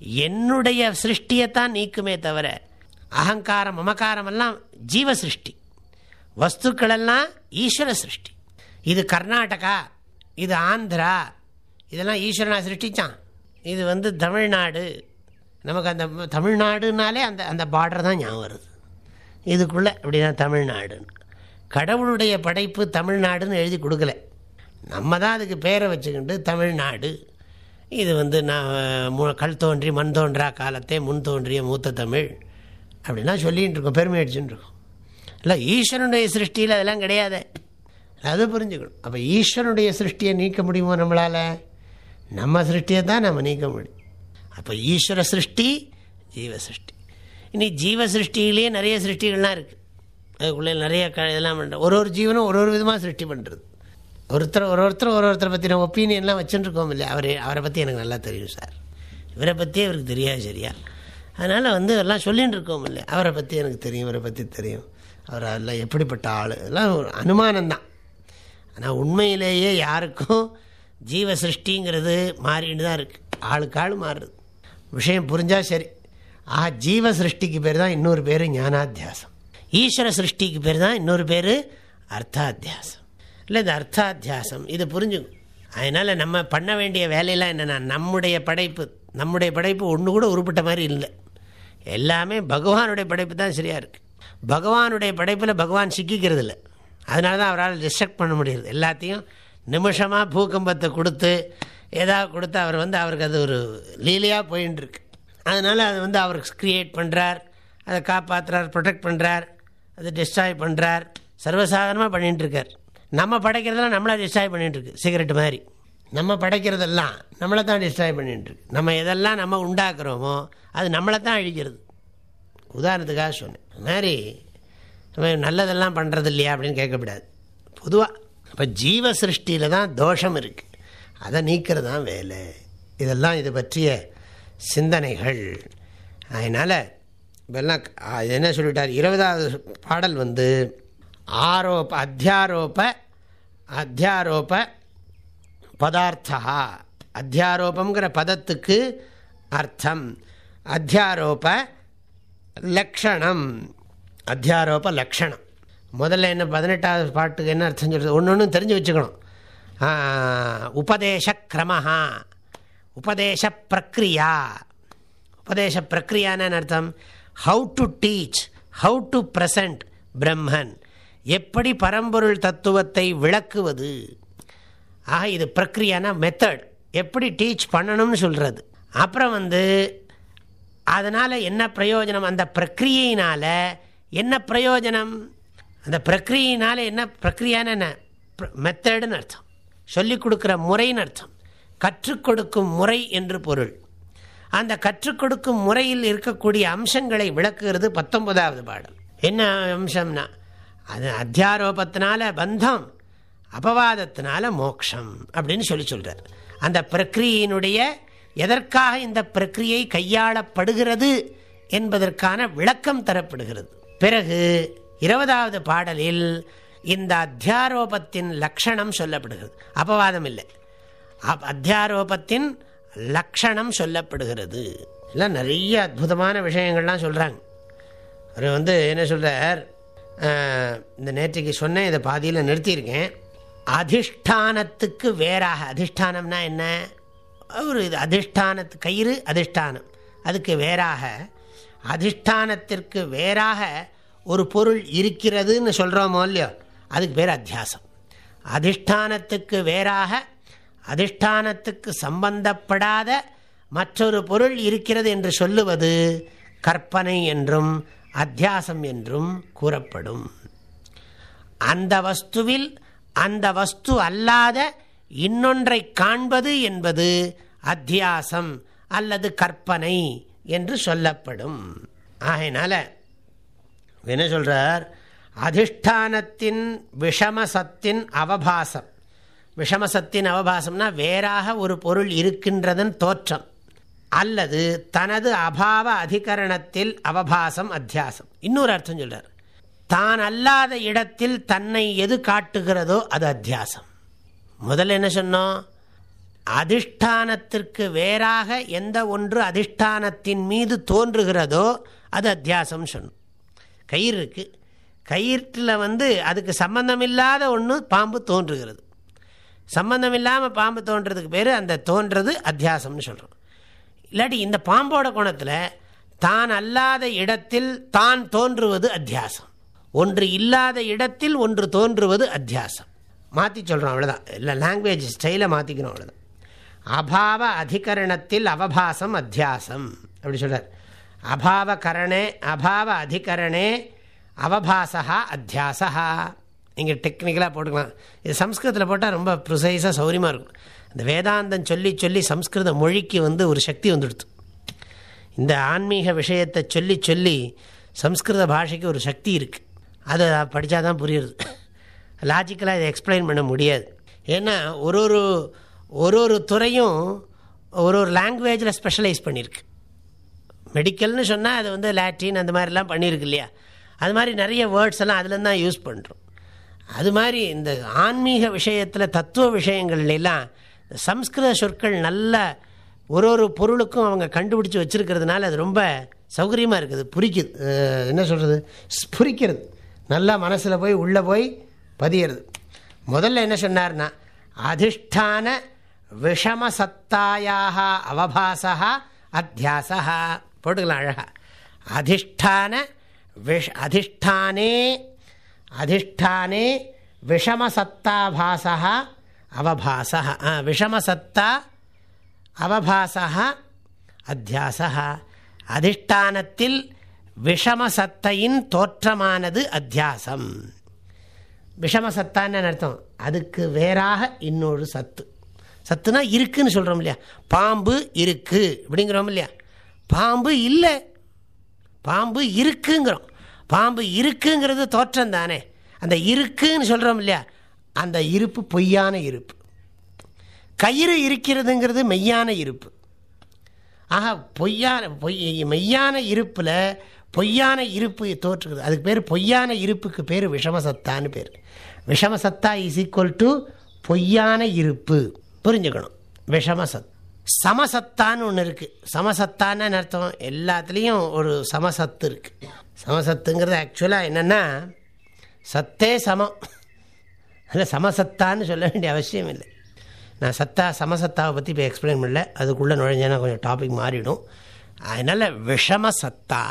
Speaker 1: என்னுடைய சிருஷ்டியைத்தான் நீக்குமே தவிர அகங்காரம் மமக்காரமெல்லாம் ஜீவ சிருஷ்டி வஸ்துக்களெல்லாம் ஈஸ்வர சிருஷ்டி இது கர்நாடகா இது ஆந்திரா இதெல்லாம் ஈஸ்வரனா சிருஷ்டித்தான் இது வந்து தமிழ்நாடு. நமக்கு அந்த தமிழ்நாடுனாலே அந்த அந்த பார்டர் தான் ஞாபகம் வருது. இதுக்குள்ளே அப்படி தான் தமிழ்நாடுன்னு. கடவுளுடைய படைப்பு தமிழ்நாடுன்னு எழுதி கொடுக்கல. நம்ம தான் அதுக்கு பேரை வச்சுக்கிட்டு தமிழ்நாடு. இது வந்து நான் கல் தோன்றி மண் தோன்றா காலத்தே முன் தோன்றிய மூத்த தமிழ். அப்படிலாம் சொல்லிகிட்டு இருக்கோம் பெருமை அடிச்சுட்டு இருக்கோம். இல்லை ஈஸ்வரனுடைய சிருஷ்டியில் அதெல்லாம் கிடையாது. அது புரிஞ்சுக்கணும். அப்போ ஈஸ்வரனுடைய சிருஷ்டியை நீக்க முடியுமோ நம்மளால்? நம்ம சிருஷ்டியை தான் நம்ம நீக்க முடியும். அப்போ ஈஸ்வர சிருஷ்டி ஜீவ சிருஷ்டி. இனி ஜீவ சிருஷ்டியிலேயே நிறைய சிருஷ்டிகள்லாம் இருக்குது அதுக்குள்ளே நிறைய க இதெல்லாம் பண்ணுற ஒரு ஒரு ஜீவனும் ஒரு ஒரு விதமாக சிருஷ்டி பண்ணுறது ஒருத்தர் ஒரு ஒருத்தர் ஒரு ஒருத்தரை பற்றின ஒப்பீனியன்லாம் வச்சுட்டுருக்கோம் இல்லையா? அவர் அவரை பற்றி எனக்கு நல்லா தெரியும் சார். இவரை பற்றி அவருக்கு தெரியாது சரியா? அதனால் வந்து எல்லாம் சொல்லின்னு இருக்கோம் இல்லையா? அவரை பற்றி எனக்கு தெரியும் இவரை பற்றி தெரியும். அவர் அதெல்லாம் எப்படிப்பட்ட ஆள்? எல்லாம் ஒரு அனுமானம்தான். ஆனால் உண்மையிலேயே யாருக்கும் ஜீவ சிருஷ்டிங்கிறது மாறின்னு தான் இருக்குது ஆளுக்கு ஆள் மாறுறது. விஷயம் புரிஞ்சால் சரி. ஆஹா ஜீவ சிருஷ்டிக்கு பேர் தான் இன்னொரு பேர் ஞானாத்தியாசம். ஈஸ்வர சிருஷ்டிக்கு பேர் தான் இன்னொரு பேர் அர்த்தாத்தியாசம். இல்லை இந்த அர்த்தாத்தியாசம். இது புரிஞ்சுக்கும். அதனால் நம்ம பண்ண வேண்டிய வேலையெல்லாம் என்னென்னா நம்முடைய படைப்பு. நம்முடைய படைப்பு ஒன்று கூட உருப்பிட்ட மாதிரி இல்லை. எல்லாமே பகவானுடைய படைப்பு தான் சரியாக இருக்குது பகவானுடைய படைப்பில் பகவான் சிக்கிக்கிறது இல்லை. அதனால தான் அவரால் டிஸ்ட்ரக்ட் பண்ண முடியுது எல்லாத்தையும் நிமிஷமாக பூகம்பத்தை கொடுத்து ஏதாவது கொடுத்து அவர் வந்து அவருக்கு அது ஒரு லீலையாக போயின்னு இருக்கு. அதனால் அது வந்து அவர் கிரியேட் பண்ணுறார் அதை காப்பாற்றுறார் ப்ரொடெக்ட் பண்ணுறார் அதை டிஸ்ட்ராய் பண்ணுறார் சர்வசாதாரணமாக பண்ணிகிட்டுருக்கார் நம்ம படைக்கிறதெல்லாம் நம்மளை டிஸ்ட்ராய் பண்ணிட்டுருக்கு சிகரெட் மாதிரி. நம்ம படைக்கிறதெல்லாம் நம்மளை தான் டிஸ்ட்ராய் பண்ணிட்டுருக்கு. நம்ம எதெல்லாம் நம்ம உண்டாக்குறோமோ அது நம்மளை தான் அழிக்கிறது. உதாரணத்துக்காக சொன்னேன். மாதிரி நம்ம நல்லதெல்லாம் பண்ணுறது இல்லையா அப்படின்னு கேட்கக்கூடாது. பொதுவாக இப்போ ஜீவ சிருஷ்டியில் தான் தோஷம் இருக்குது அதை நீக்கிறது தான் வேலை. இதெல்லாம் இது பற்றிய சிந்தனைகள். அதனால் இப்பெல்லாம் என்ன சொல்லிட்டார்? இருபதாவது பாடல் வந்து ஆரோப அத்தியாரோப அத்தியாரோப பதார்த்தா அத்தியாரோபங்கிற பதத்துக்கு அர்த்தம். அத்தியாரோப லக்ஷணம். அத்தியாரோப லக்ஷணம். முதல்ல என்ன பதினெட்டாவது பாட்டுக்கு என்ன அர்த்தம் சொல்கிறது ஒன்று ஒன்று தெரிஞ்சு வச்சுக்கணும். உபதேச கிரமஹா. உபதேச பிரக்ரியா. உபதேச பிரக்ரியான்னு அர்த்தம்? How to teach how to present Brahman எப்படி பரம்பொருள் தத்துவத்தை விளக்குவது? ஆக இது பிரக்ரியான மெத்தட் எப்படி டீச் பண்ணணும்னு சொல்கிறது அப்புறம் வந்து அதனால் என்ன பிரயோஜனம்? அந்த பிரக்ரியையினால் என்ன பிரயோஜனம்? அந்த பிரக்ரியினால் என்ன பிரக்ரியான என்ன? மெத்தடுன்னு அர்த்தம். சொல்லிக் கொடுக்குற முறைன்னு அர்த்தம். கற்றுக் கொடுக்கும் முறை என்று பொருள். அந்த கற்றுக் கொடுக்கும் முறையில் இருக்கக்கூடிய அம்சங்களை விளக்குகிறது பத்தொன்பதாவது பாடம். என்ன அம்சம்னா அது அத்தியாரோபத்தினால பந்தம் அபவாதத்தினால மோக்ஷம் அப்படின்னு சொல்லி சொல்கிறார் அந்த பிரக்ரியினுடைய எதற்காக இந்த பிரக்கிரியை கையாளப்படுகிறது என்பதற்கான விளக்கம் தரப்படுகிறது. பிறகு இருபதாவது பாடலில் இந்த அத்தியாரோபத்தின் லக்ஷணம் சொல்லப்படுகிறது. அபவாதம் இல்லை. அத்தியாரோபத்தின் லக்ஷணம் சொல்லப்படுகிறது. எல்லாம் நிறைய அற்புதமான விஷயங்கள்லாம் சொல்கிறாங்க அவர் வந்து என்ன சொல்கிறார் இந்த நேற்றுக்கு சொன்னேன் இதை பாதியில் நிறுத்தியிருக்கேன். அதிஷ்டானத்துக்கு வேறாக. அதிஷ்டானம்னா என்ன? ஒரு இது அதிஷ்டானத்து கயிறு அதிஷ்டானம். அதுக்கு வேறாக. அதிஷ்டானத்திற்கு வேறாக ஒரு பொருள் இருக்கிறதுன்னு சொல்கிறோமோ இல்லையோ அதுக்கு பேர் அத்தியாசம். அதிஷ்டானத்துக்கு வேறாக அதிஷ்டானத்துக்கு சம்பந்தப்படாத மற்றொரு பொருள் இருக்கிறது என்று சொல்லுவது கற்பனை என்றும் அத்தியாசம் என்றும் கூறப்படும். அந்த வஸ்துவில் அந்த வஸ்து அல்லாத இன்னொன்றை காண்பது என்பது அத்தியாசம் அல்லது கற்பனை என்று சொல்லப்படும். ஆகையினால என்ன சொல்றார்? அதிஷ்டானத்தின் விஷமசத்தின் அவபாசம். விஷமசத்தின் அவபாசம்னா வேறாக ஒரு பொருள் இருக்கின்றதன் தோற்றம். அல்லது தனது அபாவ அதிகரணத்தில் அவபாசம் அத்தியாசம். இன்னொரு அர்த்தம் சொல்றார். தான் அல்லாத இடத்தில் தன்னை எது காட்டுகிறதோ அது அத்தியாசம். முதல்ல என்ன சொன்னோம்? அதிஷ்டானத்திற்கு வேறாக எந்த ஒன்று அதிஷ்டானத்தின் மீது தோன்றுகிறதோ அது அத்தியாசம் சொன்னோம். கயிறு இருக்கு. கயிற்றில் வந்து அதுக்கு சம்பந்தமில்லாத ஒன்று பாம்பு தோன்றுகிறது. சம்பந்தம் இல்லாமல் பாம்பு தோன்றதுக்கு பேர் அந்த தோன்றது அத்தியாசம்னு சொல்கிறோம் இல்லாட்டி இந்த பாம்போட குணத்தில் தான் அல்லாத இடத்தில் தான் தோன்றுவது அத்தியாசம். ஒன்று இல்லாத இடத்தில் ஒன்று தோன்றுவது அத்தியாசம். மாற்றி சொல்கிறோம் அவ்வளோதான் இல்லை லாங்குவேஜ் ஸ்டைலை மாற்றிக்கணும் அவ்வளோதான் அபாவ அதிகரணத்தில் அவபாசம் அத்தியாசம். அப்படி சொல்கிறார் அபாவ கரணே அபாவ அதிகரணே அவபாசா அத்தியாசா இங்கே டெக்னிக்கலாக போட்டுக்கலாம். இது சம்ஸ்கிருதத்தில் போட்டால் ரொம்ப ப்ரிசைஸாக சௌரியமாக இருக்கும். இந்த வேதாந்தம் சொல்லி சொல்லி சம்ஸ்கிருத மொழிக்கு வந்து ஒரு சக்தி வந்துடுது இந்த ஆன்மீக விஷயத்தை சொல்லி சொல்லி சம்ஸ்கிருத பாஷைக்கு ஒரு சக்தி இருக்குது அதை படித்தா தான் புரியுறது. லாஜிக்கலாக இதை எக்ஸ்பிளைன் பண்ண முடியாது. ஏன்னா ஒரு ஒரு ஒரு ஒரு துறையும் ஒரு ஒரு லாங்குவேஜில் ஸ்பெஷலைஸ் பண்ணியிருக்கு மெடிக்கல்னு சொன்னால் அது வந்து லாட்டின் அந்த மாதிரிலாம் பண்ணியிருக்கு இல்லையா? அது மாதிரி நிறைய வேர்ட்ஸ் எல்லாம் அதில் தான் யூஸ் பண்ணுறோம் அது மாதிரி இந்த ஆன்மீக விஷயத்தில் தத்துவ விஷயங்கள்லாம் சம்ஸ்கிருத சொற்கள் நல்ல ஒரு ஒரு பொருளுக்கும் அவங்க கண்டுபிடிச்சி வச்சுருக்கிறதுனால அது ரொம்ப சௌகரியமாக இருக்குது. புரிக்குது. என்ன சொல்கிறது புரிக்கிறது. நல்லா மனசில் போய் உள்ளே போய் பதியிறது. முதல்ல என்ன சொன்னார்னா அதிஷ்டான விஷமசத்தாயாக அவபாசா அத்தியாசா போட்டுக்கலாம் அழகா. அதிஷ்டான விஷ் அதிஷ்டானே அதிஷ்டானே விஷமசத்தாபாசா அவபாசா. விஷமசத்தா அவபாசா அத்தியாசா. அதிஷ்டானத்தில் விஷமசத்தையின் தோற்றமானது அத்தியாசம். விஷமசத்தான்னு அர்த்தம். அதுக்கு வேறாக இன்னொரு சத்து. சத்துனா இருக்குன்னு சொல்கிறோம் இல்லையா? பாம்பு இருக்கு அப்படிங்கிறோம் இல்லையா? பாம்பு இல்லை. பாம்பு இருக்குங்கிறோம். பாம்பு இருக்குங்கிறது தோற்றம் தானே அந்த இருக்குன்னு சொல்கிறோம் இல்லையா? அந்த இருப்பு பொய்யான இருப்பு. கயிறு இருக்கிறதுங்கிறது மெய்யான இருப்பு. ஆக பொய்யான பொய் மெய்யான இருப்பில் பொய்யான இருப்பு தோற்றுகிறது அதுக்கு பேர் பொய்யான இருப்புக்கு பேர் விஷமசத்தான்னு பேர். விஷமசத்தா இஸ் ஈக்குவல் டு பொய்யான இருப்பு. புரிஞ்சுக்கணும். விஷமசத். சமசத்தான்னு ஒன்று இருக்குது சமசத்தான்னு அர்த்தம்? எல்லாத்துலேயும் ஒரு சமசத்து இருக்குது சமசத்துங்கிறது ஆக்சுவலாக என்னென்னா சத்தே சமம். அதில் சமசத்தான்னு சொல்ல வேண்டிய அவசியம் இல்லை. நான் சத்தா சமசத்தாவை பற்றி இப்போ எக்ஸ்பிளைன் பண்ணல. அதுக்குள்ளே நுழைஞ்சேன்னா கொஞ்சம் டாபிக் மாறிடும். அதனால் விஷம சத்தா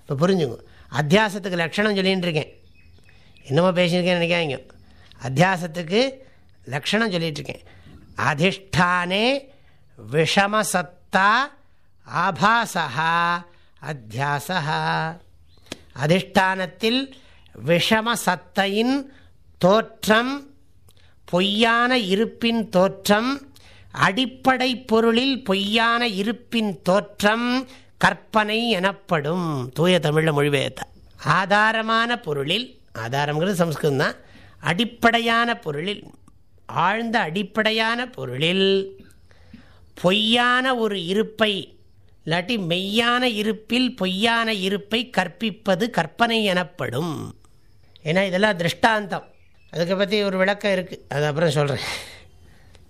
Speaker 1: இப்போ புரிஞ்சுங்க. அத்தியாசத்துக்கு லட்சணம் சொல்லின்னு இருக்கேன். என்னமோ பேசியிருக்கேன்னு நினைக்காங்க அத்தியாசத்துக்கு லக்ஷணம் சொல்லிகிட்ருக்கேன் அதிஷ்டானே விஷமசத்தா ஆபாசா அத்தியாசா அதிஷ்டானத்தில் விஷமசத்தையின் தோற்றம் பொய்யான இருப்பின் தோற்றம் அடிப்படை பொருளில் பொய்யான இருப்பின் தோற்றம் கற்பனை எனப்படும். தூய தமிழில் மொழிபெயர்த்த. ஆதாரமான பொருளில் ஆதாரங்கிறது சம்ஸ்கிருதம் தான் அடிப்படையான பொருளில் ஆழ்ந்த அடிப்படையான பொருளில் பொய்யான ஒரு இருப்பை இல்லாட்டி மெய்யான இருப்பில் பொய்யான இருப்பை கற்பிப்பது கற்பனை எனப்படும். ஏன்னா இதெல்லாம் திருஷ்டாந்தம். அதுக்கு பற்றி ஒரு விளக்கம் இருக்குது அது அப்புறம் சொல்கிறேன்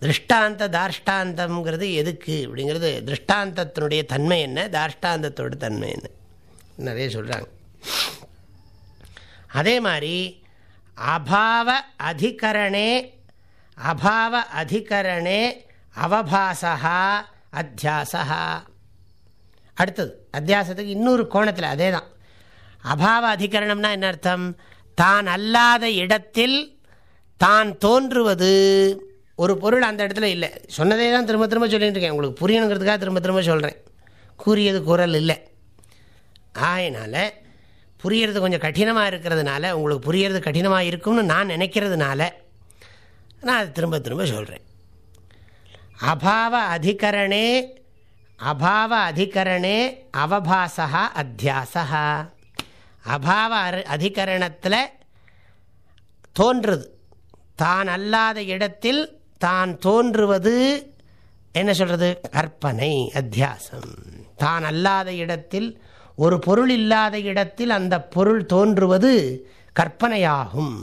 Speaker 1: திருஷ்டாந்த தார்ஷ்டாந்தம்ங்கிறது எதுக்கு அப்படிங்கிறது திருஷ்டாந்தத்தினுடைய தன்மை என்ன தார்ஷ்டாந்தத்தோட தன்மை என்ன? நிறைய சொல்கிறாங்க அதே மாதிரி அபாவ அதிகரணே அபாவ அதிகரணே அவபாசா அத்தியாசா அடுத்தது அத்தியாசத்துக்கு இன்னொரு கோணத்தில் அதே தான் அபாவ அதிகரணம்னா என்ன அர்த்தம்? தான் அல்லாத இடத்தில் தான் தோன்றுவது ஒரு பொருள் அந்த இடத்துல இல்லை. சொன்னதே தான் திரும்ப திரும்ப சொல்லிட்டு இருக்கேன். உங்களுக்கு புரியணுங்கிறதுக்காக திரும்ப திரும்ப சொல்கிறேன் கூறியது குரல் இல்லை. ஆயினால் புரியறது கொஞ்சம் கடினமாக இருக்கிறதுனால உங்களுக்கு புரியறது கடினமாக இருக்கும்னு நான் நினைக்கிறதுனால நான் அதை திரும்ப திரும்ப சொல்கிறேன் அபாவ அதிகரணே அபாவ அதிகரணே அவபாசா அத்தியாசா அபாவ அதிகரணத்தில் தோன்றுறது தான் அல்லாத இடத்தில் தான் தோன்றுவது என்ன சொல்கிறது கற்பனை அத்தியாசம். தான் அல்லாத இடத்தில் ஒரு பொருள் இல்லாத இடத்தில் அந்த பொருள் தோன்றுவது கற்பனையாகும்.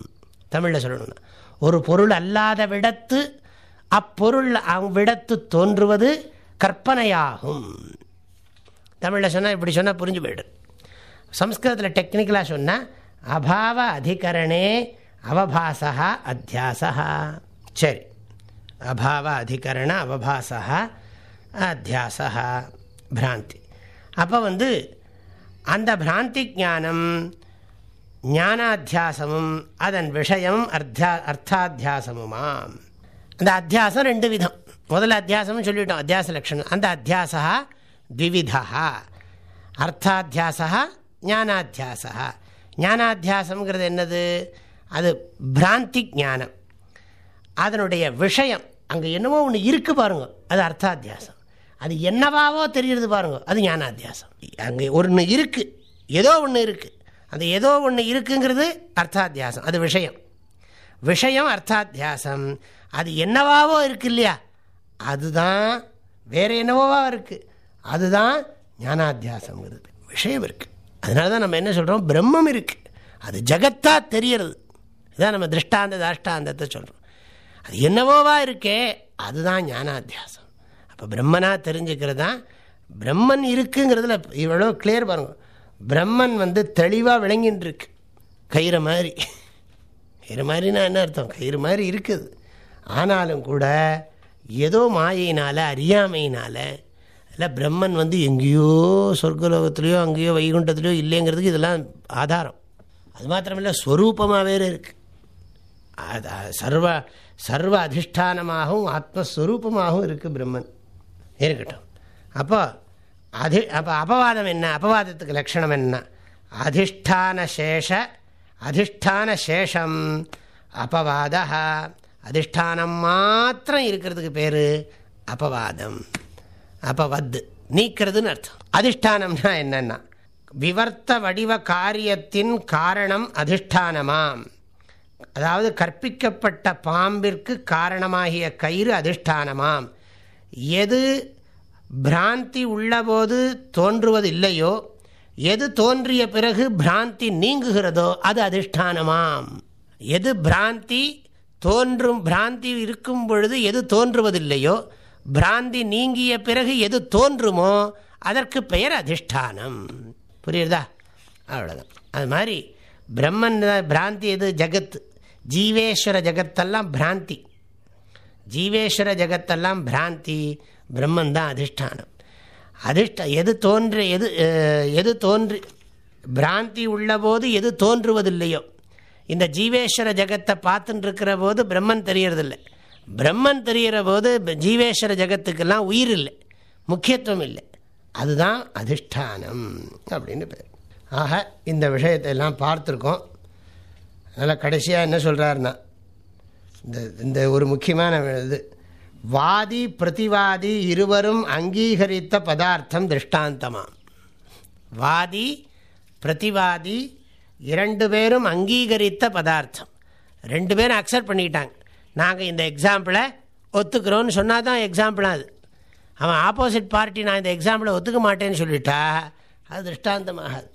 Speaker 1: தமிழில் சொல்லணும்னா. ஒரு பொருள் அல்லாத விடத்து அப்பொருள் அவ்விடத்து தோன்றுவது கற்பனையாகும். தமிழில் சொன்னால் இப்படி சொன்னால் புரிஞ்சு போய்டும். சம்ஸ்கிருதத்தில் டெக்னிக்கலாக சொன்னால் அபாவ அதிகரணே அவபாசா அத்தியாசா சரி அபாவ அதிகரண அவபாசா அத்தியாசா பிராந்தி அப்போ வந்து அந்த பிராந்தி ஜானம் ஞானாத்தியாசமும் அதன் விஷயம் அர்த்தா அர்த்தாத்தியாசமுமாம் அந்த அத்தியாசம் ரெண்டு விதம் முதல்ல அத்தியாசம்னு சொல்லிவிட்டோம் அத்தியாச லட்சணம் அந்த அத்தியாசா த்விவிதா அர்த்தாத்தியாசா ஞானாத்தியாசா ஞானாத்தியாசம்ங்கிறது என்னது அது பிராந்தி ஞானம். அதனுடைய விஷயம் அங்கே என்னவோ ஒன்று இருக்குது பாருங்க. அது அர்த்தாத்தியாசம். அது என்னவாவோ தெரிகிறது பாருங்கள் அது ஞானாத்தியாசம். அங்கே ஒன்று இருக்குது ஏதோ ஒன்று இருக்குது அந்த ஏதோ ஒன்று இருக்குங்கிறது அர்த்தாத்தியாசம். அது விஷயம். விஷயம் அர்த்தாத்தியாசம். அது என்னவாவோ இருக்குது இல்லையா? அதுதான் வேறு என்னவோவா இருக்குது அதுதான் ஞானாத்தியாசங்கிறது விஷயம் இருக்குது அதனால தான் நம்ம என்ன சொல்கிறோம் பிரம்மம் இருக்குது அது ஜகத்தாக தெரியறது இதான் நம்ம திருஷ்டாந்த தாஷ்டாந்தத்தை சொல்கிறோம் அது என்னவோவா இருக்கே அதுதான் ஞானாத்தியாசம். அப்போ பிரம்மனாக தெரிஞ்சுக்கிறது தான் பிரம்மன் இருக்குங்கிறதுல இவ்வளோ கிளியர் பாருங்க. பிரம்மன் வந்து தெளிவாக விளங்கின்னு இருக்கு கயிறு மாதிரி. கயிறு மாதிரினா என்ன அர்த்தம்? கயிறு மாதிரி இருக்குது. ஆனாலும் கூட ஏதோ மாயினால் அறியாமையினால் இல்லை பிரம்மன் வந்து எங்கேயோ சொர்க்கலோகத்துலேயோ அங்கேயோ வைகுண்டத்துலேயோ இல்லைங்கிறதுக்கு இதெல்லாம் ஆதாரம். அது மாத்திரமில்லை ஸ்வரூபமாக வேறு இருக்குது சர்வ சர்வ அதிஷ்டானமாகவும் ஆத்மஸ்வரூபமாகவும் இருக்குது பிரம்மன். இருக்கட்டும். அப்போ அதி அப்போ அபவாதம் என்ன? அபவாதத்துக்கு லட்சணம் என்ன? அதிஷ்டான சேஷ அதிஷ்டான சேஷம். அபவாத அதிஷ்டானம் மாத்திரம் இருக்கிறதுக்கு பேர் அபவாதம். அபவத் நீக்கிறதுன்னு அர்த்தம். அதிஷ்டானம்னா என்னென்னா விவர்த்த வடிவ காரியத்தின் காரணம் அதிஷ்டானமாம். அதாவது கற்பிக்கப்பட்ட பாம்பிற்கு காரணமாகிய கயிறு அதிஷ்டானமாம். எது பிராந்தி உள்ளபோது தோன்றுவது இல்லையோ எது தோன்றிய பிறகு பிராந்தி நீங்குகிறதோ அது அதிஷ்டானமாம். எது பிராந்தி தோன்றும் பிராந்தி இருக்கும் பொழுது எது தோன்றுவதில்லையோ பிராந்தி நீங்கிய பிறகு எது தோன்றுமோ அதற்கு பெயர் அதிஷ்டானம். புரியுறதா? அவ்வளோதான் அது மாதிரி பிரம்மன் பிராந்தி எது? ஜகத். ஜீவேஸ்வர ஜெகத்தெல்லாம் பிராந்தி. ஜீவேஸ்வர ஜெகத்தெல்லாம் பிராந்தி பிரம்மன் தான் அதிஷ்டானம். அதிர்ஷ்ட எது தோன்று எது எது தோன்றி பிராந்தி உள்ளபோது எது தோன்றுவதில்லையோ. இந்த ஜீவேஸ்வர ஜெகத்தை பார்த்துட்டுருக்கிற போது பிரம்மன் தெரியறதில்லை. பிரம்மன் தெரிகிற போது ஜீவேஸ்வர ஜெகத்துக்கெல்லாம் உயிர் இல்லை. முக்கியத்துவம் இல்லை. அதுதான் அதிஷ்டானம் அப்படின்னு பேர். ஆக இந்த விஷயத்தை எல்லாம் பார்த்துருக்கோம். அதனால் கடைசியாக என்ன சொல்கிறாருன்னா இந்த இந்த ஒரு முக்கியமான இது வாதி பிரதிவாதி இருவரும் அங்கீகரித்த பதார்த்தம் திருஷ்டாந்தமாம் வாதி பிரதிவாதி இரண்டு பேரும் அங்கீகரித்த பதார்த்தம். ரெண்டு பேரும் அக்செப்ட் பண்ணிக்கிட்டாங்க நாங்கள் இந்த எக்ஸாம்பிளை ஒத்துக்கிறோன்னு சொன்னால் தான் எக்ஸாம்பிளாக அது. அவன் ஆப்போசிட் பார்ட்டி நான் இந்த எக்ஸாம்பிளை ஒத்துக்க மாட்டேன்னு சொல்லிட்டா அது திருஷ்டாந்தமாகாது.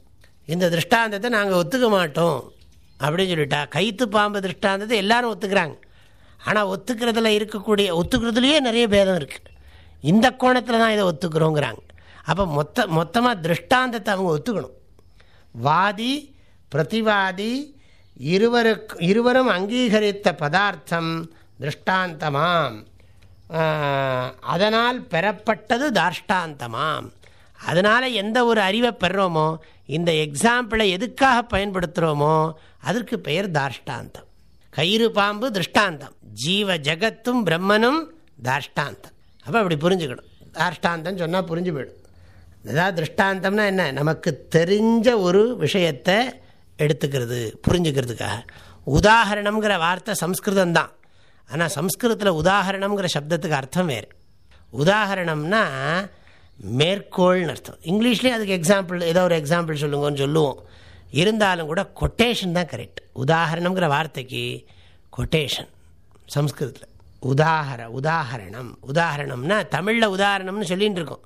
Speaker 1: இந்த திருஷ்டாந்தத்தை நாங்கள் ஒத்துக்க மாட்டோம். அப்படின்னு சொல்லிட்டா. கைத்து பாம்பு திருஷ்டாந்தத்தை எல்லாரும் ஒத்துக்கிறாங்க. ஆனால் ஒத்துக்கிறதுல இருக்கக்கூடிய ஒத்துக்கிறதுலையே நிறைய பேதம் இருக்குது இந்த கோணத்தில் தான் இதை ஒத்துக்கிறோங்கிறாங்க. அப்போ மொத்த மொத்தமாக திருஷ்டாந்தத்தை அவங்க ஒத்துக்கணும். வாதி பிரதிவாதி இருவருக்கு இருவரும் அங்கீகரித்த பதார்த்தம் திருஷ்டாந்தமாம். அதனால் பெறப்பட்டது தாஷ்டாந்தமாம் அதனால் எந்த ஒரு அறிவை பெறுறோமோ இந்த எக்ஸாம்பிளை எதுக்காக பயன்படுத்துகிறோமோ அதற்கு பெயர் தாஷ்டாந்தம். கயிறு பாம்பு திருஷ்டாந்தம். ஜீவ ஜகத்தும் பிரம்மனும் தாஷ்டாந்தம். அப்போ அப்படி புரிஞ்சுக்கணும். தாஷ்டாந்தம் சொன்னால் புரிஞ்சு போயிடும். அதாவது திருஷ்டாந்தம்னா என்ன? நமக்கு தெரிஞ்ச ஒரு விஷயத்தை எடுத்துக்கிறது புரிஞ்சுக்கிறதுக்காக. உதாகரணம்ங்கிற வார்த்தை சம்ஸ்கிருதம் தான் ஆனால் சம்ஸ்கிருதத்தில் உதாகரணம்ங்கிற சப்தத்துக்கு அர்த்தம் வேறு. உதாகரணம்னா மேற்கோள்னு அர்த்தம். இங்கிலீஷ்லேயும் அதுக்கு எக்ஸாம்பிள் ஏதோ ஒரு எக்ஸாம்பிள் சொல்லுங்கன்னு சொல்லுவோம். இருந்தாலும் கூட கொட்டேஷன் தான் கரெக்ட் உதாகரணம்ங்கிற வார்த்தைக்கு கொட்டேஷன் சம்ஸ்கிருதத்தில். உதாகர உதாகரணம். உதாகரணம்னா தமிழில் உதாரணம்னு சொல்லிகிட்டு இருக்கோம்.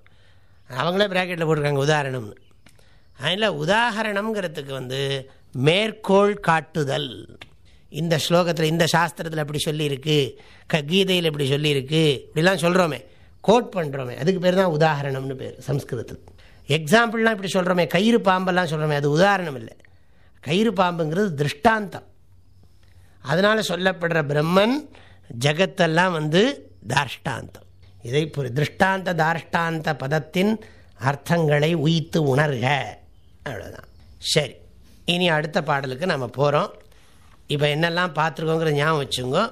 Speaker 1: அவங்களே ப்ராக்கெட்டில் போட்டிருக்காங்க உதாரணம்னு. அதில் உதாகரணம்ங்கிறதுக்கு வந்து மேற்கோள் காட்டுதல். இந்த ஸ்லோகத்தில் இந்த சாஸ்திரத்தில் அப்படி சொல்லியிருக்கு. க கீதையில் இப்படி சொல்லியிருக்கு. இப்படிலாம் சொல்கிறோமே கோட் பண்ணுறோமே அதுக்கு பேர் தான் உதாரணம்னு பேர் சம்ஸ்கிருதத்தில். எக்ஸாம்பிள்லாம் இப்படி சொல்கிறோமே கயிறு பாம்பெல்லாம் சொல்கிறோமே அது உதாரணம் இல்லை கயிறு பாம்புங்கிறது திருஷ்டாந்தம். அதனால் சொல்லப்படுற பிரம்மன் ஜகத்தெல்லாம் வந்து தார்ஷ்டாந்தம். இதை புரி திருஷ்டாந்த தார்ஷ்டாந்த பதத்தின் அர்த்தங்களை உயித்து உணர்க. அவ்வளோதான் சரி இனி அடுத்த பாடலுக்கு நம்ம போகிறோம் இப்போ என்னெல்லாம் பார்த்துருக்கோங்கிற ஞாபகம் வச்சுங்கோ.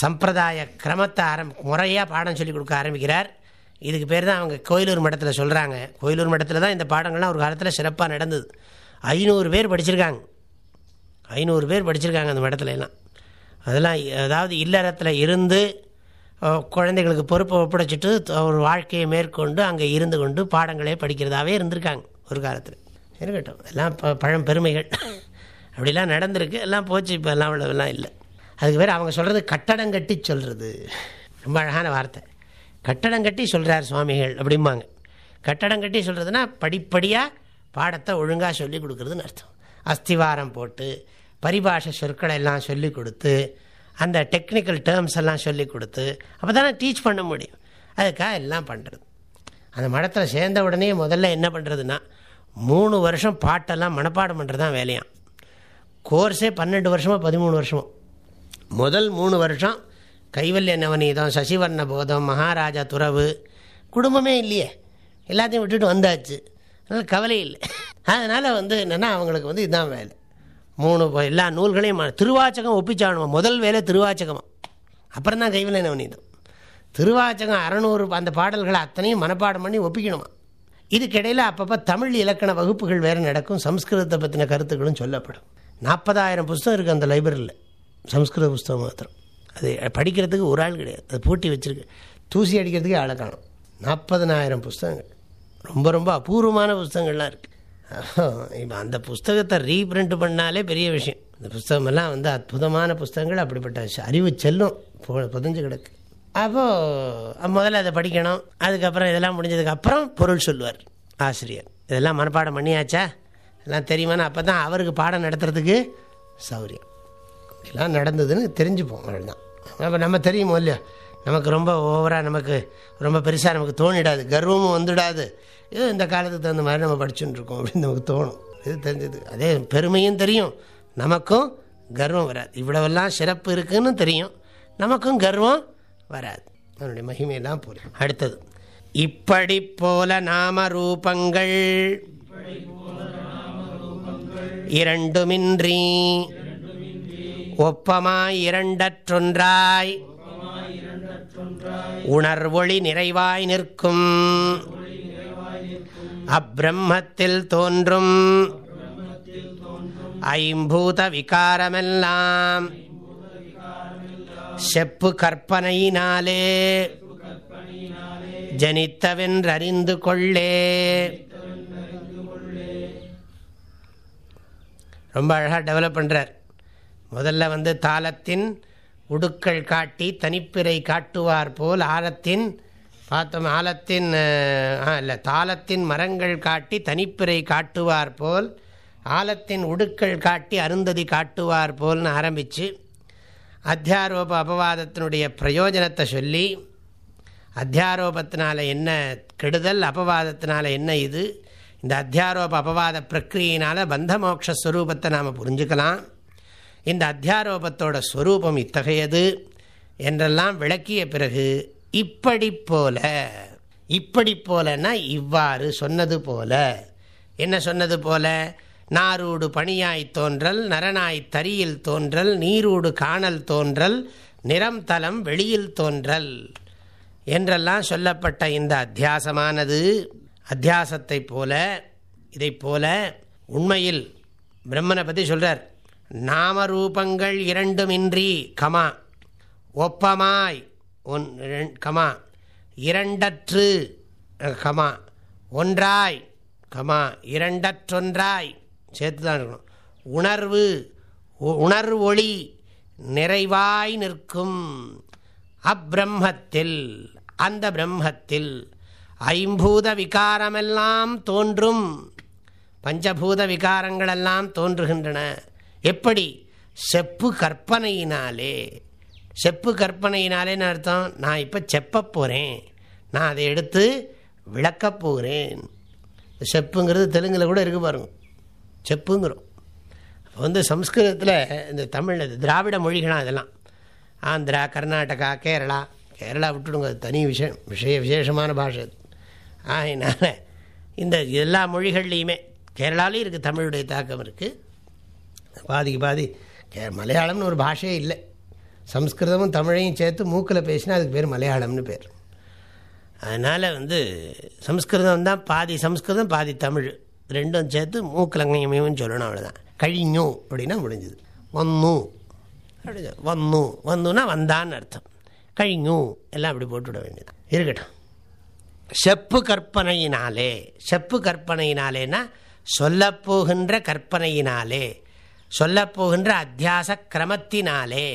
Speaker 1: சம்பிரதாய கிரமத்தை ஆரம் முறையாக பாடம் சொல்லிக் கொடுக்க ஆரம்பிக்கிறார். இதுக்கு பேர் தான் அவங்க கோயிலூர் மடத்தில் சொல்கிறாங்க கோயிலூர் மடத்தில் தான் இந்த பாடங்கள்லாம் ஒரு காலத்தில் சிறப்பாக நடந்தது. ஐநூறு பேர் படிச்சிருக்காங்க. ஐநூறு பேர் படிச்சிருக்காங்க அந்த மடத்துல எல்லாம். அதெல்லாம் அதாவது இல்லறத்தில் இருந்து குழந்தைகளுக்கு பொறுப்பை ஒப்படைச்சிட்டு ஒரு வாழ்க்கையை மேற்கொண்டு அங்கே இருந்து கொண்டு பாடங்களே படிக்கிறதாவே இருந்திருக்காங்க ஒரு காலத்தில். இருக்கட்டும். எல்லாம் ப பழம் பெருமைகள். அப்படிலாம் நடந்திருக்கு. எல்லாம் போச்சு. இப்போ எல்லாம் அவ்வளோலாம் இல்லை. அதுக்கு பேர் அவங்க சொல்கிறது கட்டடம் கட்டி சொல்கிறது ரொம்ப அழகான வார்த்தை. கட்டடம் கட்டி சொல்கிறார் சுவாமிகள் அப்படிம்பாங்க. கட்டடம் கட்டி சொல்கிறதுனா படிப்படியாக பாடத்தை ஒழுங்காக சொல்லி கொடுக்குறதுன்னு அர்த்தம். அஸ்திவாரம் போட்டு பரிபாஷ சொற்களை எல்லாம் சொல்லி கொடுத்து அந்த டெக்னிக்கல் டேர்ம்ஸ் எல்லாம் சொல்லி கொடுத்து அப்போ தானே டீச் பண்ண முடியும். அதுக்காக எல்லாம் பண்ணுறது அந்த மடத்தில் சேர்ந்த உடனே முதல்ல என்ன பண்ணுறதுன்னா மூணு வருஷம் பாட்டெல்லாம் மனப்பாடம் பண்ணுறது தான் வேலையாம் கோர்ஸே பன்னெண்டு வருஷமோ பதிமூணு வருஷமோ. முதல் மூணு வருஷம் கைவல்ய நவநீதம் சசிவர்ண போதம் மகாராஜா துறவு. குடும்பமே இல்லையே. எல்லாத்தையும் விட்டுட்டு வந்தாச்சு. அதனால் கவலை இல்லை. அதனால் வந்து என்னென்னா அவங்களுக்கு வந்து இதுதான் வேலை. மூணு எல்லா நூல்களையும் திருவாச்சகம் ஒப்பிச்சாகணுமா முதல் வேலை திருவாச்சகமாக அப்புறம் தான் கைவிலை நவநீதம் திருவாச்சகம் அறநூறு அந்த பாடல்களை அத்தனையும் மனப்பாடம் பண்ணி ஒப்பிக்கணுமா? இதுக்கிடையில் அப்பப்போ தமிழ் இலக்கண வகுப்புகள் வேறு நடக்கும். சம்ஸ்கிருதத்தை பற்றின கருத்துக்களும் சொல்லப்படும். நாற்பதாயிரம் புஸ்தகம் இருக்குது அந்த லைப்ரரியில். சம்ஸ்கிருத புஸ்தகம் மாத்திரம். அது படிக்கிறதுக்கு ஒரு ஆள் கிடையாது. அது பூட்டி வச்சுருக்கு. தூசி அடிக்கிறதுக்கே ஆளை காணும். நாற்பதனாயிரம் புஸ்தகங்கள். ரொம்ப ரொம்ப அபூர்வமான புஸ்தகங்கள்லாம் இருக்குது இப்போ அந்த புஸ்தகத்தை ரீப்ரிண்ட் பண்ணாலே பெரிய விஷயம். இந்த புஸ்தகமெல்லாம் வந்து அற்புதமான புஸ்தகங்கள். அப்படிப்பட்ட அறிவு செல்லும். புதஞ்சு கிடக்கு. அப்போது முதல்ல அதை படிக்கணும். அதுக்கப்புறம் இதெல்லாம் முடிஞ்சதுக்கப்புறம் பொருள் சொல்லுவார் ஆசிரியர். இதெல்லாம் மனப்பாடம் பண்ணியாச்சா? எல்லாம் தெரியுமானா அப்போ தான் அவருக்கு பாடம் நடத்துறதுக்கு சௌரியம். இதெல்லாம் நடந்ததுன்னு தெரிஞ்சுப்போம் அவ்வளோதான் தான் நம்ம தெரியுமோ இல்லையா? நமக்கு ரொம்ப ஓவராக நமக்கு ரொம்ப பெருசாக நமக்கு தோணிடாது. கர்வமும் வந்துடாது. ஏதோ இந்த காலத்துக்கு தகுந்த மாதிரி நம்ம படிச்சுட்டு இருக்கோம் அப்படின்னு நமக்கு தோணும். இது தெரிஞ்சது. அதே பெருமையும் தெரியும். நமக்கும் கர்வம் வராது. இவ்வளவெல்லாம் சிறப்பு இருக்குதுன்னு தெரியும். நமக்கும் கர்வம் வராது. அதனுடைய மகிமையெல்லாம் புரியும் அடுத்தது. இப்படி போல நாம ரூபங்கள் இரண்டுமின்றி ஒப்பமாய் இரண்டற்றொன்றாய். உணர்வொளி நிறைவாய் நிற்கும். அப்பிரம்மத்தில் தோன்றும். ஐம்பூத விகாரமெல்லாம். செப்பு கற்பனையினாலே. ஜனித்தவென்றறிந்து கொள்ளே. ரொம்ப அழகாக டெவலப் பண்ணுறார் முதல்ல வந்து தாளத்தின் உடுக்கள் காட்டி தனிப்பிறை காட்டுவார் போல் ஆழத்தின் பார்த்தோம் ஆழத்தின் இல்லை தாளத்தின் மரங்கள் காட்டி தனிப்பிறை காட்டுவார் போல் ஆழத்தின் உடுக்கள் காட்டி அருந்ததி காட்டுவார் போல்னு ஆரம்பித்து அத்தியாரோப அபவாதத்தினுடைய பிரயோஜனத்தை சொல்லி அத்தியாரோபத்தினால என்ன கெடுதல் அபவாதத்தினால என்ன இது இந்த அத்தியாரோப அபவாத பிரக்கிரியினால் பந்த மோக்ஷஸ்வரூபத்தை நாம் புரிஞ்சுக்கலாம். இந்த அத்தியாரோபத்தோட ஸ்வரூபம் இத்தகையது என்றெல்லாம் விளக்கிய பிறகு இப்படி போல இப்படி போலன்னா இவ்வாறு சொன்னது போல. என்ன சொன்னது போல? நாரூடு பணியாய் தோன்றல் நரனாய் தரியில் தோன்றல் நீரூடு காணல் தோன்றல் நிறம் தலம் வெளியில் தோன்றல் என்றெல்லாம் சொல்லப்பட்ட இந்த அத்தியாசமானது. அத்தியாசத்தை போல இதை போல உண்மையில் பிரம்மனை பற்றி சொல்கிறார் நாமரூபங்கள் இரண்டுமின்றி கமா ஒப்பமாய் ஒன் கமா இரண்டற்று கமா ஒன்றாய் கமா இரண்டற்றொன்றாய் சேர்த்து தான் இருக்கணும். உணர்வு உணர்வு ஒளி நிறைவாய் நிற்கும். அப்பிரம்மத்தில் அந்த பிரம்மத்தில் ஐம்பூத விகாரமெல்லாம் தோன்றும். பஞ்சபூத விகாரங்களெல்லாம் தோன்றுகின்றன. எப்படி? செப்பு கற்பனையினாலே. செப்பு கற்பனையினாலேன்னு அர்த்தம்? நான் இப்போ செப்ப போகிறேன் நான் அதை எடுத்து விளக்கப் போகிறேன். செப்புங்கிறது தெலுங்கில் கூட இருக்கு பாருங்க. செப்புங்கிறோம். வந்து சம்ஸ்கிருதத்தில் இந்த தமிழ் திராவிட மொழிகளாம் இதெல்லாம். ஆந்திரா கர்நாடகா கேரளா. கேரளா விட்டுடுங்க அது தனி விஷயம். விஷய விசேஷமான பாஷை அது. ஆகினால இந்த எல்லா மொழிகள்லேயுமே கேரளாலேயும் இருக்குது தமிழுடைய தாக்கம் இருக்குது பாதிக்கு பாதி. கே மலையாளம்னு ஒரு பாஷையே இல்லை. சம்ஸ்கிருதமும் தமிழையும் சேர்த்து மூக்கில் பேசினா அதுக்கு பேர் மலையாளம்னு பேர். அதனால் வந்து சம்ஸ்கிருதம் தான் பாதி சம்ஸ்கிருதம் பாதி தமிழ். ரெண்டும் சேர்த்து மூக்கிலங்கயமையும் சொல்லணும் அவ்வளோதான் கழிஞ்சு அப்படின்னா முடிஞ்சுது. வன்னு அப்படி வன்னு வந்துன்னா வந்தான்னு அர்த்தம். கழிஞ்சு எல்லாம் அப்படி போட்டுவிட வேண்டியது இருக்கட்டும். செப்பு கற்பனையினாலே செப்பு கற்பனையினாலேனா சொல்லப்போகின்ற கற்பனையினாலே சொல்லப்போகின்ற அத்தியாச கிரமத்தினாலே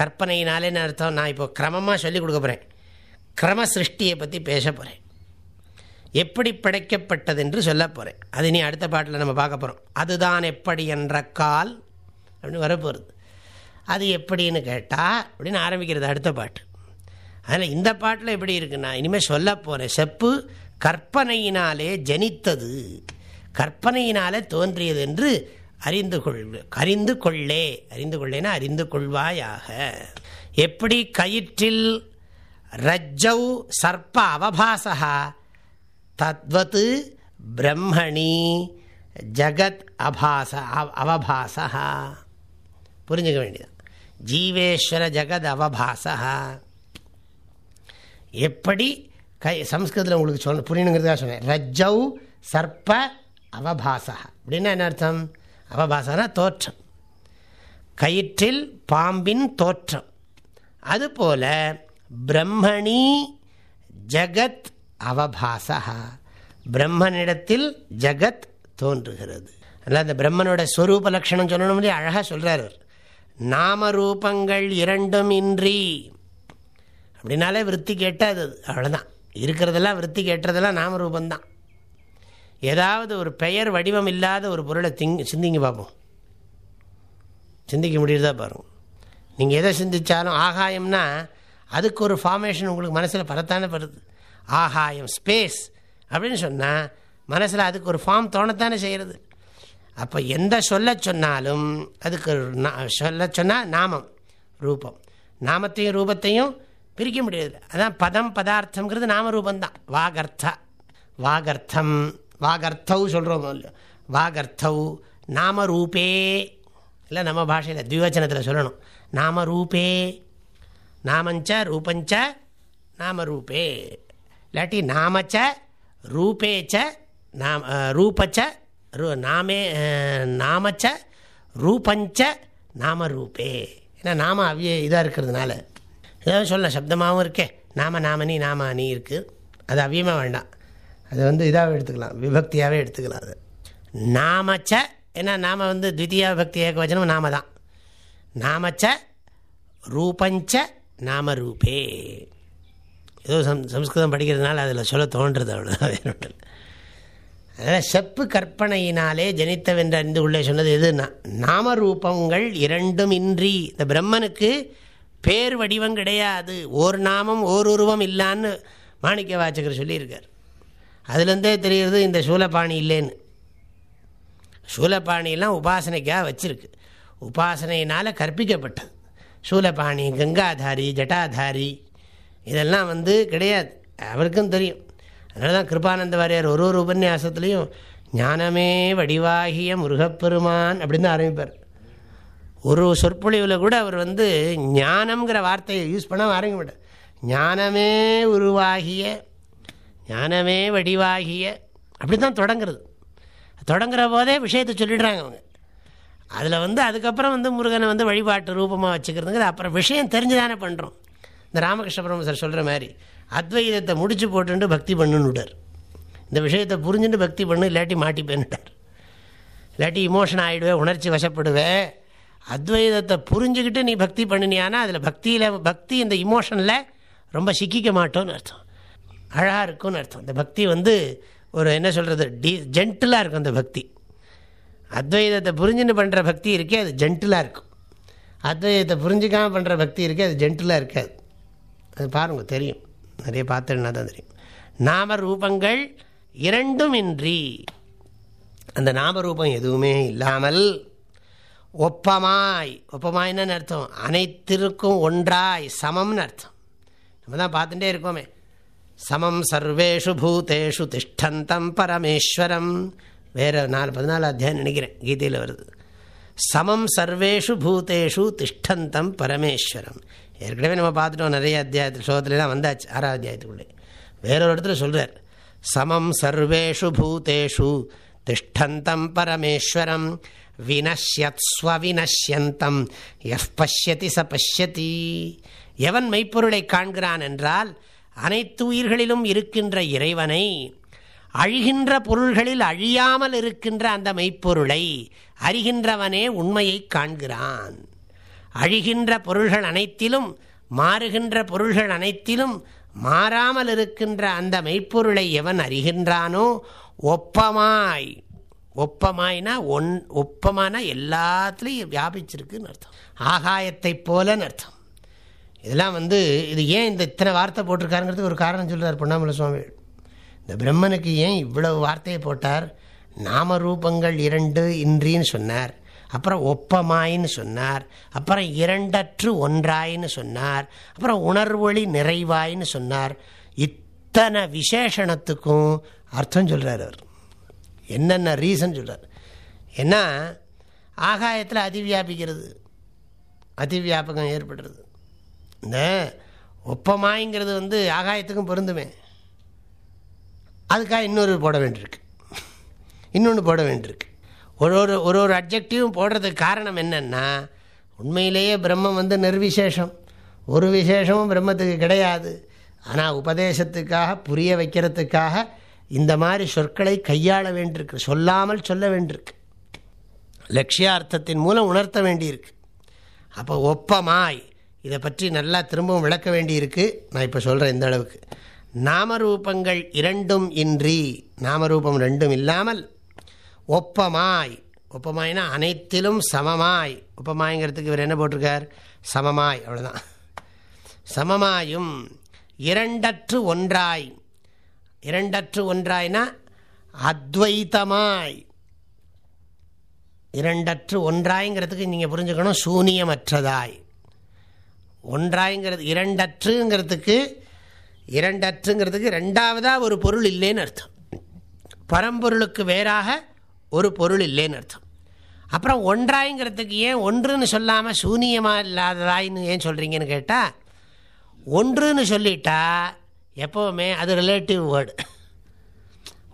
Speaker 1: கற்பனையினாலேன்னு அர்த்தம்? நான் இப்போ கிரமமாக சொல்லிக் கொடுக்க போகிறேன் கிரம சிருஷ்டியை பற்றி பேச போகிறேன் எப்படி படைக்கப்பட்டது என்று சொல்ல போகிறேன் அது நீ அடுத்த பாட்டில் நம்ம பார்க்க போகிறோம் அதுதான் எப்படி என்ற கால் அப்படின்னு வரப்போகிறது அது எப்படின்னு கேட்டால் அப்படின்னு ஆரம்பிக்கிறது அடுத்த பாட்டு. அதில் இந்த பாட்டில் எப்படி இருக்குன்னா இனிமேல் சொல்ல போகிறேன் செப்பு கற்பனையினாலே ஜனித்தது. கற்பனையினாலே தோன்றியது என்று அறிந்து கொள் அறிந்து கொள்ளே. அறிந்து கொள்ளேனா அறிந்து கொள்வாயாக. எப்படி கயிற்றில் ரஜ்ஜௌ சர்ப்ப அவபாசா தத்வத் பிரம்மணி ஜகத் அபாச அவபாசா புரிஞ்சுக்க வேண்டியதான் ஜீவேஸ்வர ஜகத் அவபாசா எப்படி கை சம்ஸ்கிருதத்தில் உங்களுக்கு சொன்ன புரியணுங்கிறதுக்காக சொன்னேன். ரஜ்ஜௌ சர்ப்ப அவபாசா அப்படின்னா என்ன அர்த்தம்? அவபாசனா தோற்றம். கயிற்றில் பாம்பின் தோற்றம். அதுபோல பிரம்மணி ஜகத் அவபாசா. பிரம்மனிடத்தில் ஜகத் தோன்றுகிறது. அதனால் அந்த பிரம்மனோட ஸ்வரூப லட்சணம் சொல்லணும் இல்லையா? அழகாக சொல்கிறார் நாம ரூபங்கள் இரண்டும் இன்றி. அப்படின்னாலே விற்பி கேட்டால் அது. அவ்வளோதான் இருக்கிறதெல்லாம் விற்பி கேட்டதெல்லாம் நாமரூபந்தான் ஏதாவது ஒரு பெயர் வடிவம் இல்லாத ஒரு பொருளை திங் சிந்திங்க பார்ப்போம் சிந்திக்க முடியுறதா பாருங்கள் நீங்கள் எதை சிந்திச்சாலும் ஆகாயம்னா அதுக்கு ஒரு ஃபார்மேஷன் உங்களுக்கு மனசில் பரத்தானே படுது. ஆகாயம் ஸ்பேஸ் அப்படின்னு சொன்னால் மனசில் அதுக்கு ஒரு ஃபார்ம் தோணத்தானே செய்கிறது அப்போ எந்த சொல்ல சொன்னாலும் அதுக்கு சொல்ல சொன்னால் நாமம் ரூபம். நாமத்தையும் ரூபத்தையும் பிரிக்க முடியாது. அதான் பதம் பதார்த்தங்கிறது நாம ரூபந்தான் வாகர்த்தா. வாகர்த்தம். வாகர்த்தவ் சொல்கிறோம் வாகர்த்தவ் நாம ரூபே இல்லை நம்ம பாஷையில் திவச்சனத்தில் சொல்லணும். நாம ரூபே நாமஞ்ச ரூபஞ்ச நாம ரூபே இல்லாட்டி நாமச்ச ரூபேச்ச நாம ரூபச்ச ரூ நாமே நாமச்ச ரூபஞ்ச நாம ரூபே ஏன்னா நாம அவிய இதாக இருக்கிறதுனால. ஏதாவது சொல்லலாம் சப்தமாகவும் இருக்கே. நாம நாமனி நாம அணி இருக்குது அது அவ்வியமாக வேண்டாம். அது வந்து இதாக எடுத்துக்கலாம் விபக்தியாகவே எடுத்துக்கலாம் அது. நாமச்ச ஏன்னா நாம் வந்து த்விତୀயா விபக்தி ஏக வச்சனம் நாம தான். நாமச்ச ரூபஞ்ச நாம ரூபே. ஏதோ சம் சம்ஸ்கிருதம் படிக்கிறதுனால அதில் சொல்ல தோன்றுறது அவ்வளோதான் அதனால் செப்பு கற்பனையினாலே ஜனித்தவென்று அறிந்து உள்ளே சொன்னது எதுனா நாம ரூபங்கள் இரண்டும் இன்றி இந்த பிரம்மனுக்கு பேர் வடிவம் கிடையாது. ஓர் நாமம் ஓர் உருவம் இல்லான்னு மாணிக்க வாச்சகர் சொல்லியிருக்கார். அதுலேருந்தே தெரிகிறது இந்த சூலபாணி இல்லைன்னு. சூலபாணியெல்லாம் உபாசனைக்காக வச்சுருக்கு. உபாசனையினால் கற்பிக்கப்பட்டது. சூலபாணி கங்காதாரி ஜட்டாதாரி இதெல்லாம் வந்து கிடையாது. அவருக்கும் தெரியும். அதனால தான் கிருபானந்த வாரியார் ஒரு ஒரு உபன்யாசத்துலேயும் ஞானமே வடிவாகிய முருகப்பெருமான் அப்படின்னு தான் ஆரம்பிப்பார். ஒரு சொற்பொழிவில் கூட அவர் வந்து ஞானம்ங்கிற வார்த்தையை யூஸ் பண்ண ஆரம்பிக்க மாட்டார். ஞானமே உருவாகிய ஞானமே வடிவாகிய அப்படி தான் தொடங்குறது. தொடங்குற போதே விஷயத்தை சொல்லிடுறாங்க அவங்க. அதில் வந்து அதுக்கப்புறம் வந்து முருகனை வந்து வழிபாட்டு ரூபமாக வச்சுக்கிறதுங்கிறது அப்புறம் விஷயம் தெரிஞ்சு தானே பண்ணுறோம் இந்த ராமகிருஷ்ண பரமசர் சொல்கிற மாதிரி அத்வைதத்தை முடிச்சு போட்டுட்டு பக்தி பண்ணுன்னுட்டார். இந்த விஷயத்தை புரிஞ்சுட்டு பக்தி பண்ணு இல்லாட்டி மாட்டிப்பேன்னுட்டார். இல்லாட்டி இமோஷன் ஆகிடுவேன் உணர்ச்சி வசப்படுவேன் அத்வைதத்தை புரிஞ்சுக்கிட்டு நீ பக்தி பண்ணினியானா அதில் பக்தியில் பக்தி இந்த இமோஷனில் ரொம்ப சிக்கிக்க மாட்டோன்னு அர்த்தம். அழகாக இருக்கும்னு அர்த்தம். இந்த பக்தி வந்து ஒரு என்ன சொல்கிறது டி ஜென்டிலாக இருக்கும் அந்த பக்தி. அத்வைதத்தை புரிஞ்சுன்னு பண்ணுற பக்தி இருக்கே அது ஜென்டிலாக இருக்கும். அத்வைதத்தை புரிஞ்சுக்காமல் பண்ணுற பக்தி இருக்கே அது ஜென்டிலாக இருக்காது. அது பாருங்கள் தெரியும். நிறைய பார்த்துன்னா தான் தெரியும். நாம ரூபங்கள் இரண்டும் இன்றி அந்த நாமரூபம் எதுவுமே இல்லாமல் ஒப்பமாய். ஒப்பமாய்னு அர்த்தம்? அனைத்திற்கும் ஒன்றாய் சமம்னு அர்த்தம். நம்ம தான் பார்த்துட்டே இருக்கோமே. சமம் சர்வேஷு பூதேஷு திஷ்டந்தம் பரமேஸ்வரம். வேறு நாலு பதினாலு அத்தியாயம் நினைக்கிறேன் கீதையில் வருது. சமம் சர்வேஷு பூதேஷு திஷ்டந்தம் பரமேஸ்வரம். ஏற்கனவே நம்ம பார்த்துட்டோம் நிறைய அத்தியாயத்து ஸ்லோகத்துல வந்தாச்சு ஆறாவது அத்தியாயத்துக்குள்ளே. வேறொரு இடத்துல சொல்கிறார் சமம் சர்வேஷு பூதேஷு திஷ்டந்தம் பரமேஸ்வரம். வினஷ்யத் ஸ்வவினஷ்யந்தம் எஃப் பஷ்யதி ச பஷ்யதி. எவன் மெய்ப்பொருளை காண்கிறான் என்றால் அனைத்து உயிர்களிலும் இருக்கின்ற இறைவனை அழிகின்ற பொருள்களில் அழியாமல் இருக்கின்ற அந்த மெய்ப்பொருளை அறிகின்றவனே உண்மையை காண்கிறான். அழிகின்ற பொருள்கள் அனைத்திலும் மாறுகின்ற பொருள்கள் அனைத்திலும் மாறாமல் இருக்கின்ற அந்த மெய்ப்பொருளை எவன் அறிகின்றானோ ஒப்பமாய். ஒப்பமாய்னா ஒன் ஒப்பமான எல்லாத்துலேயும் வியாபிச்சிருக்குன்னு அர்த்தம். ஆகாயத்தை போலன்னு அர்த்தம். இதெல்லாம் வந்து இது ஏன் இந்த இத்தனை வார்த்தை போட்டிருக்காருங்கிறதுக்கு ஒரு காரணம் சொல்கிறார் பொன்னாமலை சுவாமி. இந்த பிரம்மனுக்கு ஏன் இவ்வளவு வார்த்தையை போட்டார்? நாம ரூபங்கள் இரண்டு இன்றின்னு சொன்னார். அப்புறம் ஒப்பமாயின்னு சொன்னார். அப்புறம் இரண்டற்று ஒன்றாயின்னு சொன்னார். அப்புறம் உணர்வொளி நிறைவாயின்னு சொன்னார். இத்தனை விசேஷணத்துக்கும் அர்த்தம் சொல்கிறார் அவர். என்னென்ன ரீசன் சொல்கிறார் ஏன்னா ஆகாயத்தில் அதிவியாபிக்கிறது. அதிவியாபகம் ஏற்படுறது. இந்த ஒப்பமாய்ங்கிறது வந்து ஆகாயத்துக்கும் பொருந்துமே. அதுக்காக இன்னொரு போட வேண்டியிருக்கு. இன்னொன்று போட வேண்டியிருக்கு. ஒரு ஒரு ஒரு ஒரு அப்ஜெக்டிவும் போடுறதுக்கு காரணம் என்னென்னா உண்மையிலேயே பிரம்மம் வந்து நிர்விசேஷம். ஒரு விசேஷமும் பிரம்மத்துக்கு கிடையாது. ஆனால் உபதேசத்துக்காக புரிய வைக்கிறதுக்காக இந்த மாதிரி சொற்களை கையாள வேண்டியிருக்கு. சொல்லாமல் சொல்ல வேண்டியிருக்கு. லட்சியார்த்தத்தின் மூலம் உணர்த்த வேண்டியிருக்கு. அப்போ ஒப்பமாய் இதை பற்றி நல்லா திரும்பவும் விளக்க வேண்டியிருக்கு. நான் இப்போ சொல்கிறேன் இந்த அளவுக்கு. நாமரூபங்கள் இரண்டும் இன்றி நாமரூபம் ரெண்டும் இல்லாமல் ஒப்பமாய் ஒப்பமாய்னா அனைத்திலும் சமமாய். ஒப்பமாய்ங்கிறதுக்கு இவர் என்ன போட்டிருக்கார்? சமமாய் அவ்வளோதான் சமமாயும் இரண்டற்று ஒன்றாய். இரண்டற்று ஒன்றாய்னா அத்வைத்தமாய். இரண்டற்று ஒன்றாய்ங்கிறதுக்கு நீங்கள் புரிஞ்சுக்கணும் சூனியமற்றதாய். ஒன்றாய்ங்கிறது இரண்டற்றுங்கிறதுக்கு இரண்டற்றுங்கிறதுக்கு ரெண்டாவதாக ஒரு பொருள் இல்லைன்னு அர்த்தம். பரம்பொருளுக்கு வேறாக ஒரு பொருள் இல்லைன்னு அர்த்தம். அப்புறம் ஒன்றாய்ங்கிறதுக்கு ஏன் ஒன்றுன்னு சொல்லாமல் சூனியமாக இல்லாததாயின்னு ஏன் சொல்கிறீங்கன்னு கேட்டால் ஒன்றுன்னு சொல்லிட்டா எப்போவுமே அது ரிலேட்டிவ் வேர்டு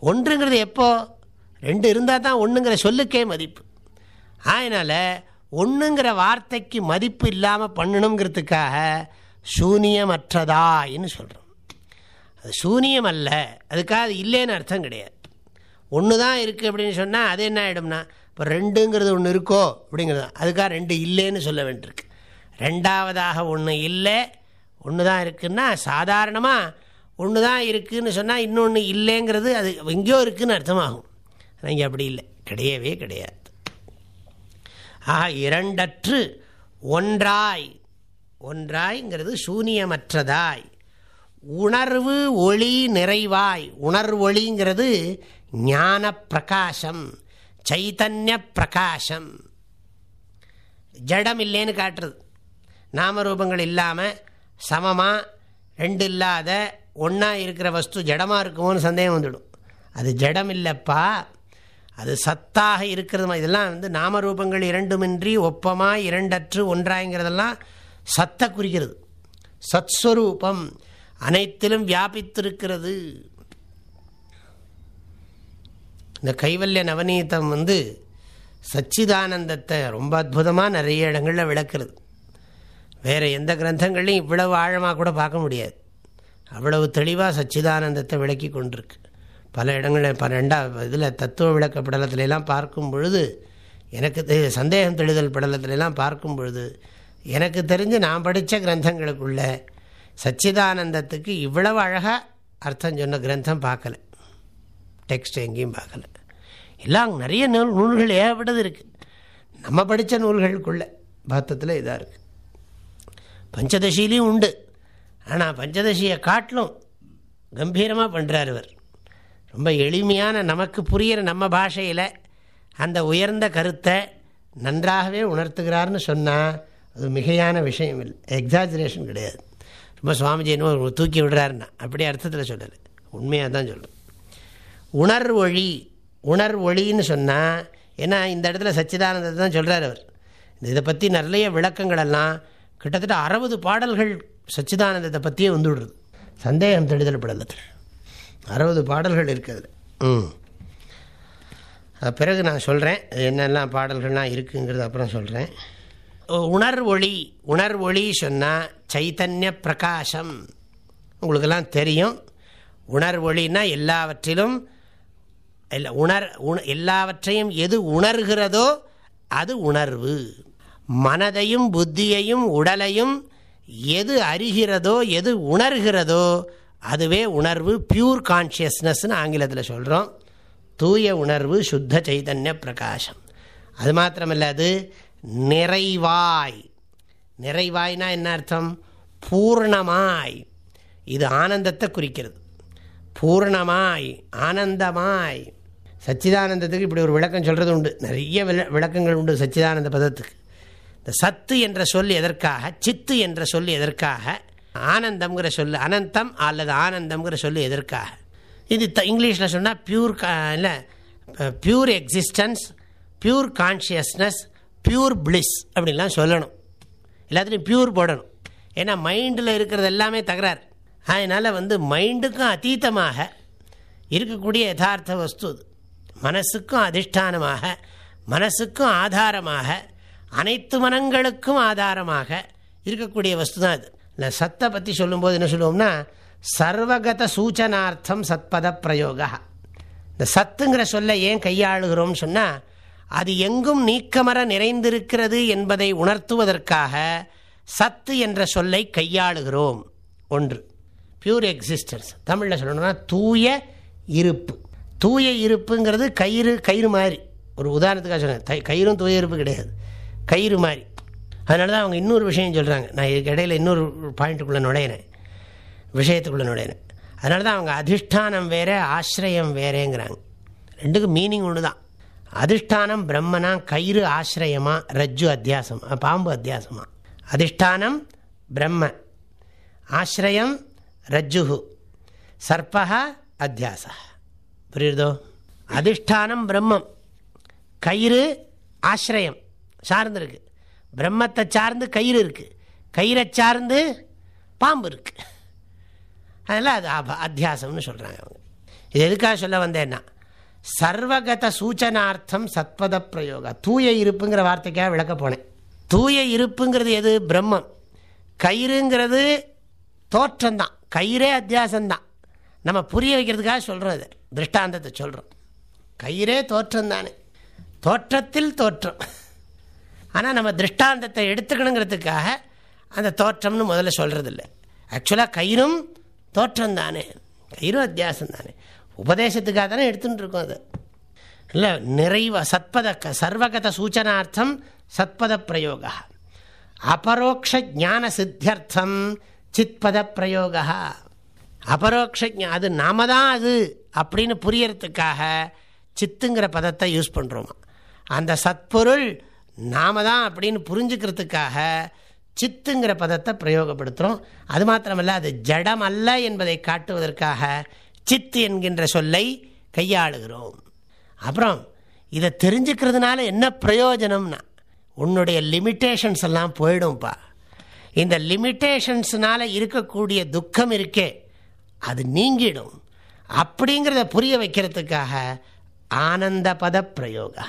Speaker 1: ஒன்றுங்கிறது எப்போ? ரெண்டு இருந்தால் தான் ஒன்றுங்கிற சொல்லுக்கே மதிப்பு. அதனால் ஒன்றுங்கிற வார்த்தைக்கு மதிப்பு இல்லாமல் பண்ணணுங்கிறதுக்காக சூனியமற்றதாயின்னு சொல்கிறோம் அது சூனியம் அல்ல அதுக்காக அது இல்லைன்னு அர்த்தம் கிடையாது. ஒன்று தான் இருக்குது அப்படின்னு சொன்னால் அது என்ன ஆகிடும்னா இப்போ ரெண்டுங்கிறது ஒன்று இருக்கோ அப்படிங்கிறது அதுக்காக ரெண்டு இல்லைன்னு சொல்ல வேண்டியிருக்கு. ரெண்டாவதாக ஒன்று இல்லை ஒன்று தான் இருக்குன்னா சாதாரணமாக ஒன்று தான் இருக்குதுன்னு சொன்னால் இன்னொன்று இல்லைங்கிறது அது எங்கேயோ இருக்குதுன்னு அர்த்தமாகும். இங்கே அப்படி இல்லை. கிடையவே கிடையாது. ஆக இரண்டற்று. ஒன்றாய். ஒன்றாய்ங்கிறது சூனியமற்றதாய். உணர்வு ஒளி நிறைவாய். உணர்வொளிங்கிறது ஞான பிரகாசம் சைத்தன்ய பிரகாசம் ஜடம் இல்லைன்னு காட்டுறது. நாமரூபங்கள் இல்லாமல் சமமாக ரெண்டு இல்லாத ஒன்றா இருக்கிற வஸ்து ஜடமாக இருக்குமோன்னு சந்தேகம் வந்துடும். அது ஜடம் இல்லைப்பா அது சத்தாக இருக்கிறது இதெல்லாம் வந்து நாமரூபங்கள் இரண்டுமின்றி ஒப்பமாக இரண்டற்று ஒன்றாய்ங்கிறதெல்லாம் சத்தை குறிக்கிறது. சத்ஸ்வரூபம் அனைத்திலும் வியாபித்திருக்கிறது. இந்த கைவல்ய நவநீதம் வந்து சச்சிதானந்தத்தை ரொம்ப அற்புதமாக நிறைய இடங்களில் விளக்குறது. வேறு எந்த கிரந்தங்களையும் இவ்வளவு ஆழமாக கூட பார்க்க முடியாது. அவ்வளவு தெளிவாக சச்சிதானந்தத்தை விளக்கி கொண்டிருக்கு. பல இடங்களில் இப்போ ரெண்டா இதில் தத்துவ விளக்க படலத்திலெல்லாம் பார்க்கும் பொழுது எனக்கு சந்தேகம் தெளிதல் படலத்திலெல்லாம் பார்க்கும் பொழுது எனக்கு தெரிஞ்சு நான் படித்த கிரந்தங்களுக்குள்ள சச்சிதானந்தத்துக்கு இவ்வளவு அழகாக அர்த்தம் சொன்ன கிரந்தம் பார்க்கல. டெக்ஸ்ட் எங்கேயும் பார்க்கல. எல்லாம் நிறைய நூல் நூல்கள் ஏகப்பட்டது இருக்குது நம்ம படித்த நூல்களுக்குள்ள பாத்தத்தில் இதாக இருக்குது பஞ்சதசிலையும் உண்டு. ஆனால் பஞ்சதசியை காட்டிலும் கம்பீரமாக பண்ணுறார் இவர். ரொம்ப எளிமையான நமக்கு புரிகிற நம்ம பாஷையில் அந்த உயர்ந்த கருத்தை நன்றாகவே உணர்த்துகிறார்னு சொன்னால் அது மிகையான விஷயம் இல்லை. எக்ஸாஜரேஷன் கிடையாது. ரொம்ப சுவாமிஜி என்ன தூக்கி விடுறாருன்னா அப்படி அர்த்தத்தில் சொல்லலை உண்மையாக தான் சொல்கிறேன் உணர் உணர்வொழின்னு சொன்னால் ஏன்னா இந்த இடத்துல சச்சிதானந்தத்தை தான் சொல்கிறார் அவர். இதை பற்றி நிறைய விளக்கங்களெல்லாம் கிட்டத்தட்ட அறுபது பாடல்கள் சச்சிதானந்தத்தை பற்றியே வந்துவிடுறது சந்தேகம் தெளிதல் படலத்தில். அறுபது பாடல்கள் இருக்குது ம். பிறகு நான் சொல்கிறேன் என்னெல்லாம் பாடல்கள்லாம் இருக்குங்கிறது அப்புறம் சொல்கிறேன் உணர் ஒளி உணர் ஒளி சொன்னால் சைத்தன்ய பிரகாசம். உங்களுக்கெல்லாம் தெரியும். உணர் ஒளின்னா எல்லாவற்றிலும் உணர் எல்லாவற்றையும் எது உணர்கிறதோ அது உணர்வு. மனதையும் புத்தியையும் உடலையும் எது அறிகிறதோ எது உணர்கிறதோ அதுவே உணர்வு பியூர் கான்ஷியஸ்னஸ்னு ஆங்கிலத்தில் சொல்கிறோம் தூய உணர்வு சுத்த சைதன்ய பிரகாசம். அது மாத்திரமல்ல அது நிறைவாய். நிறைவாய்னா என்ன அர்த்தம்? பூர்ணமாய். இது ஆனந்தத்தை குறிக்கிறது. பூர்ணமாய் ஆனந்தமாய். சச்சிதானந்தத்துக்கு இப்படி ஒரு விளக்கம் சொல்கிறது உண்டு. நிறைய விளக்கங்கள் உண்டு சச்சிதானந்த பதத்துக்கு. இந்த சத்து என்ற சொல் எதற்காக? சித்து என்ற சொல் எதற்காக? ஆனந்தம்ங்கிற சொல்லு அனந்தம் அல்லது ஆனந்தம்ங்கிற சொல்லு எதற்காக? இது த இங்கிலீஷில் சொன்னால் பியூர் இல்லை pure existence pure consciousness pure bliss அப்படின்லாம் சொல்லணும். எல்லாத்துலேயும் பியூர் போடணும். ஏன்னா மைண்டில் இருக்கிறது எல்லாமே தகராறு. அதனால் வந்து மைண்டுக்கும் அத்தீத்தமாக இருக்கக்கூடிய யதார்த்த வஸ்து அது. மனசுக்கும் அதிஷ்டானமாக மனசுக்கும் ஆதாரமாக அனைத்து மனங்களுக்கும் ஆதாரமாக இருக்கக்கூடிய வஸ்து தான் அது. இந்த சத்தை பற்றி சொல்லும்போது என்ன சொல்லுவோம்னா சர்வகத சூச்சனார்த்தம் சத்பத பிரயோக. இந்த சத்துங்கிற சொல்ல ஏன் கையாளுகிறோம்னு சொன்னால் அது எங்கும் நீக்கமர நிறைந்திருக்கிறது என்பதை உணர்த்துவதற்காக சத்து என்ற சொல்லை கையாளுகிறோம். ஒன்று. பியூர் எக்ஸிஸ்டன்ஸ் தமிழில் சொல்லணும்னா தூய இருப்பு. தூய இருப்புங்கிறது கயிறு கயிறு மாதிரி. ஒரு உதாரணத்துக்காக சொன்னேன் கயிறும் தூய இருப்பு கிடையாது. கயிறு மாதிரி. அதனால தான் அவங்க இன்னொரு விஷயம் சொல்கிறாங்க நான் இதுக்கு இடையில் இன்னொரு பாயிண்ட்டுக்குள்ளே நுழையிறேன். விஷயத்துக்குள்ளே நுழையிறேன். அதனால தான் அவங்க அதிஷ்டானம் வேறே ஆசிரியம் வேறேங்கிறாங்க. ரெண்டுக்கும் மீனிங் ஒன்று தான் அதிஷ்டானம் பிரம்மனா கயிறு ஆசிரியமா ரஜ்ஜு அத்தியாசம் பாம்பு அத்தியாசமா. அதிஷ்டானம் பிரம்ம ஆசிரியம் ரஜ்ஜு சர்பா அத்தியாச. புரியுதோ? அதிஷ்டானம் பிரம்மம் கயிறு ஆசிரியம் சார்ந்திருக்கு. பிரம்மத்தை சார்ந்து கயிறு இருக்குது கயிறை சார்ந்து பாம்பு இருக்குது அதனால் அது அத்தியாசம்னு சொல்கிறாங்க அவங்க. இது எதுக்காக சொல்ல வந்தேன்னா சர்வகத சூச்சனார்த்தம் சத்பத பிரயோக. தூய இருப்புங்கிற வார்த்தைக்காக விளக்க போனேன். தூய இருப்புங்கிறது எது? பிரம்மம். கயிறுங்கிறது தோற்றம்தான். கயிறே அத்தியாசம்தான். நம்ம புரிய வைக்கிறதுக்காக சொல்கிறோம் திருஷ்டாந்தத்தை சொல்கிறோம் கயிறே தோற்றம் தானே தோற்றத்தில் தோற்றம். ஆனால் நம்ம திருஷ்டாந்தத்தை எடுத்துக்கணுங்கிறதுக்காக அந்த தோற்றம்னு முதல்ல சொல்கிறதில்ல ஆக்சுவலாக கயிறும் தோற்றம் தானே கயிறும் அத்தியாசம் தானே உபதேசத்துக்காக தானே எடுத்துகிட்டு இருக்கோம் அது. இல்லை நிறைவ சத்பத சர்வகத சூச்சனார்த்தம் சத்பத பிரயோக. அபரோக்ஷ ஜான சித்தியர்த்தம் சித்பத பிரயோக. அபரோக்ஷ அது நாம தான் அது அப்படின்னு புரியறதுக்காக சித்துங்கிற பதத்தை யூஸ் பண்ணுறோமா அந்த சத்பொருள் நாம தான் அப்படின்னு புரிஞ்சுக்கிறதுக்காக சித்துங்கிற பதத்தை பிரயோகப்படுத்துகிறோம் அது மாத்திரமல்ல அது ஜடம் அல்ல என்பதை காட்டுவதற்காக சித்து என்கின்ற சொல்லை கையாளுகிறோம். அப்புறம் இதை தெரிஞ்சுக்கிறதுனால என்ன பிரயோஜனம்னா உன்னுடைய லிமிட்டேஷன்ஸ் எல்லாம் போயிடும்ப்பா இந்த லிமிட்டேஷன்ஸ்னால் இருக்கக்கூடிய துக்கம் இருக்கே அது நீங்கிடும். அப்படிங்கிறத புரிய வைக்கிறதுக்காக ஆனந்த பத பிரயோகா.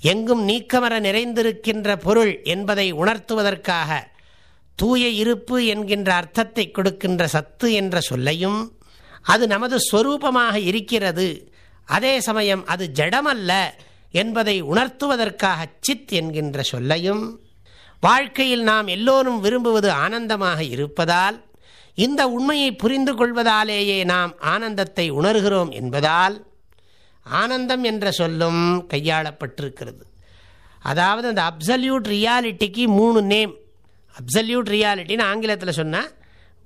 Speaker 1: எங்கும் நீக்கமர நிறைந்திருக்கின்ற பொருள் என்பதை உணர்த்துவதற்காக தூய இருப்பு என்கின்ற அர்த்தத்தை கொடுக்கின்ற சத்து என்ற சொல்லையும் அது நமது ஸ்வரூபமாக இருக்கிறது. அதே சமயம் அது ஜடமல்ல என்பதை உணர்த்துவதற்காக சித் என்கின்ற சொல்லையும் வாழ்க்கையில் நாம் எல்லோரும் விரும்புவது ஆனந்தமாக இருப்பதால் இந்த உண்மையை புரிந்து கொள்வதாலேயே நாம் ஆனந்தத்தை உணர்கிறோம் என்பதால் ஆனந்தம் என்ற சொல்லும் கையாளப்பட்டிருக்கிறது. அதாவது அந்த அப்சல்யூட் ரியாலிட்டிக்கு மூணு நேம் அப்சல்யூட் ரியாலிட்டின்னு ஆங்கிலத்தில் சொன்னால்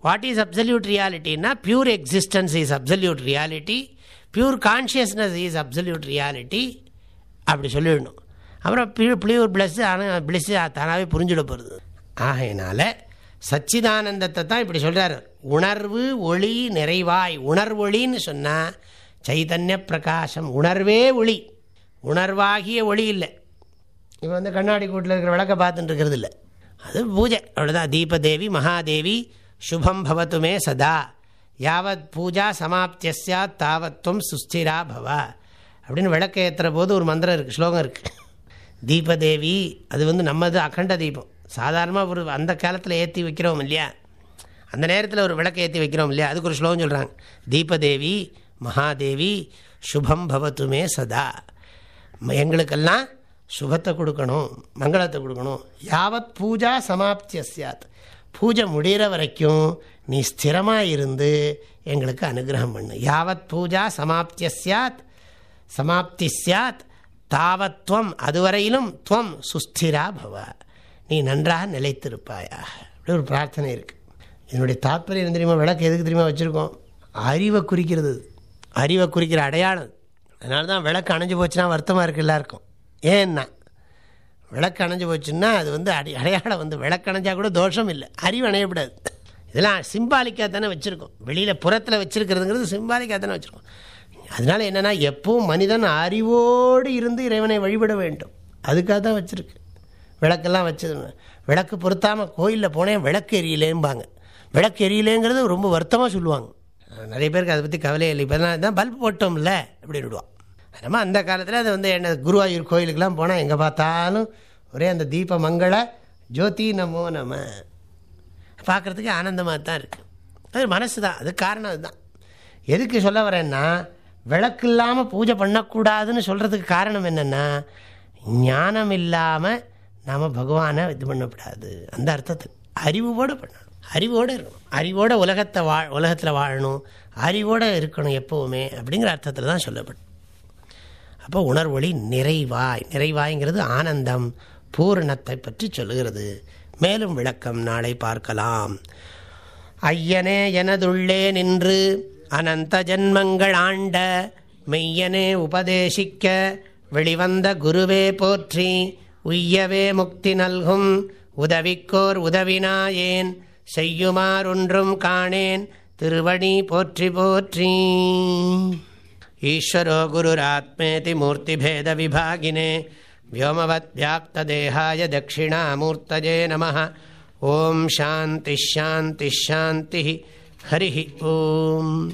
Speaker 1: what is absolute ரியாலிட்டின்னா pure existence is absolute reality pure consciousness is absolute reality அப்படி சொல்லிடணும். அப்புறம் பியூர் பியூர் பிளஸ் ஆனால் பிளஸ் தானாகவே புரிஞ்சுட போகிறது ஆகையினால சச்சிதானந்தத்தை தான் இப்படி சொல்கிறார் உணர்வு ஒளி நிறைவாய். உணர்வொளின்னு சொன்னால் சைதன்ய பிரகாசம் உணர்வே ஒளி. உணர்வாகிய ஒளி இல்லை. இப்போ வந்து கண்ணாடி கூட்டில் இருக்கிற விளக்க பார்த்துட்டு இருக்கிறது இல்லை. அது பூஜை. அவ்வளோதான் தீபதேவி மகாதேவி சுபம் பவத்துமே சதா. யாவத் பூஜா சமாப்தியா தாவத்துவம் சுஸ்திரா பவ. அப்படின்னு விளக்க ஏற்றுற போது ஒரு மந்திரம் இருக்குது ஸ்லோகம் இருக்குது தீபதேவி அது வந்து நம்மது அகண்ட தீபம். சாதாரணமாக ஒரு அந்த காலத்தில் ஏற்றி வைக்கிறோம் இல்லையா? அந்த நேரத்தில் ஒரு விளக்கை ஏற்றி வைக்கிறோம் இல்லையா? அதுக்கு ஒரு ஸ்லோகம் சொல்கிறாங்க தீபதேவி மகாதேவி சுபம் பவத்துமே சதா. எங்களுக்கெல்லாம் சுபத்தை கொடுக்கணும் மங்களத்தை கொடுக்கணும். யாவத் பூஜா சமாப்திய சாத் பூஜை முடிகிற வரைக்கும் நீ ஸ்திரமாக இருந்து எங்களுக்கு அனுகிரகம் பண்ணு. யாவத் பூஜா சமாப்திய சாத் சமாப்தி சாத் தாவத்வம் அதுவரையிலும் துவம் சுஸ்திரா பவ. நீ நன்றாக நிலைத்திருப்பாயா அப்படி ஒரு பிரார்த்தனை இருக்குது என்னுடைய தாற்பயம் தெரியுமா? விளக்கு எதுக்கு தெரியுமா? வச்சுருக்கோம். அறிவை குறிக்கிறது. அறிவை குறிக்கிற அடையாளம். அதனால தான் விளக்கு அணைஞ்சு போச்சுன்னா வருத்தமாக இருக்குது எல்லாருக்கும். ஏன்னா விளக்கு அணைஞ்சு போச்சுன்னா அது வந்து அடி அடையாளம் வந்து விளக்கு அணைஞ்சால் கூட தோஷம் இல்லை. அறிவு அணையப்படாது. இதெல்லாம் சிம்பாலிக்காக தானே வச்சுருக்கோம். வெளியில் புறத்தில் வச்சுருக்கிறதுங்கிறது சிம்பாலிக்காக தானே வச்சுருக்கோம். அதனால் என்னென்னா எப்பவும் மனிதன் அறிவோடு இருந்து இறைவனை வழிபட வேண்டும். அதுக்காக தான் வச்சுருக்கு. விளக்கெல்லாம் வச்சது விளக்கு பொருத்தாமல் கோயிலில் போனேன் விளக்கு எரியலேம்பாங்க. விளக்கு எரியலேங்கிறது ரொம்ப வருத்தமாக சொல்லுவாங்க. நிறைய பேருக்கு அதை பற்றி கவலையே இல்லை. இப்போ தான் பல்ப் போட்டோம்ல அப்படின்னு விடுவான் நம்ம அந்த காலத்தில் அது வந்து என்ன குருவாயூர் கோயிலுக்கெலாம் போனால் எங்கே பார்த்தாலும் ஒரே அந்த தீப மங்கள ஜோதி நமோ நம்ம பார்க்குறதுக்கு ஆனந்தமாக தான் இருக்குது அது மனசு தான் அது காரணம் அதுதான். எதுக்கு சொல்ல வரேன்னா விளக்கு இல்லாமல் பூஜை பண்ணக்கூடாதுன்னு சொல்கிறதுக்கு காரணம் என்னென்னா ஞானம் இல்லாமல் நாம் பகவானை இது பண்ணக்கூடாது. அந்த அர்த்தத்தில் அறிவோடு பண்ணணும். அறிவோடு இருக்கணும். அறிவோட உலகத்தை வா உலகத்தில் வாழணும். அறிவோடு இருக்கணும் எப்போவுமே அப்படிங்கிற அர்த்தத்தில் தான் சொல்லப்படும் அப்போ உணர்வொளி நிறைவாய் நிறைவாய்ங்கிறது ஆனந்தம் பூரணத்தை பற்றி சொல்லுகிறது. மேலும் விளக்கம் நாளை பார்க்கலாம். ஐயனே எனதுள்ளே நின்று அனந்த ஜன்மங்கள் ஆண்ட மெய்யனே உபதேசிக்க வெளிவந்த குருவே போற்றி உய்யவே முக்தி நல்கும் உதவிக்கோர் உதவினாயேன் செய்யுமாறொன்றும் காணேன். திருவடி போற்றி போற்றி. ஈஸ்வரோ குருராத்மேதி மூர்த்திபேத விபாகினே. வோமவத் வியாப்ததேகாய தட்சிணாமூர்த்தஜே நம ஓம் சாந்தி ஷாந்தி ஷாந்தி ஹரி ஓம்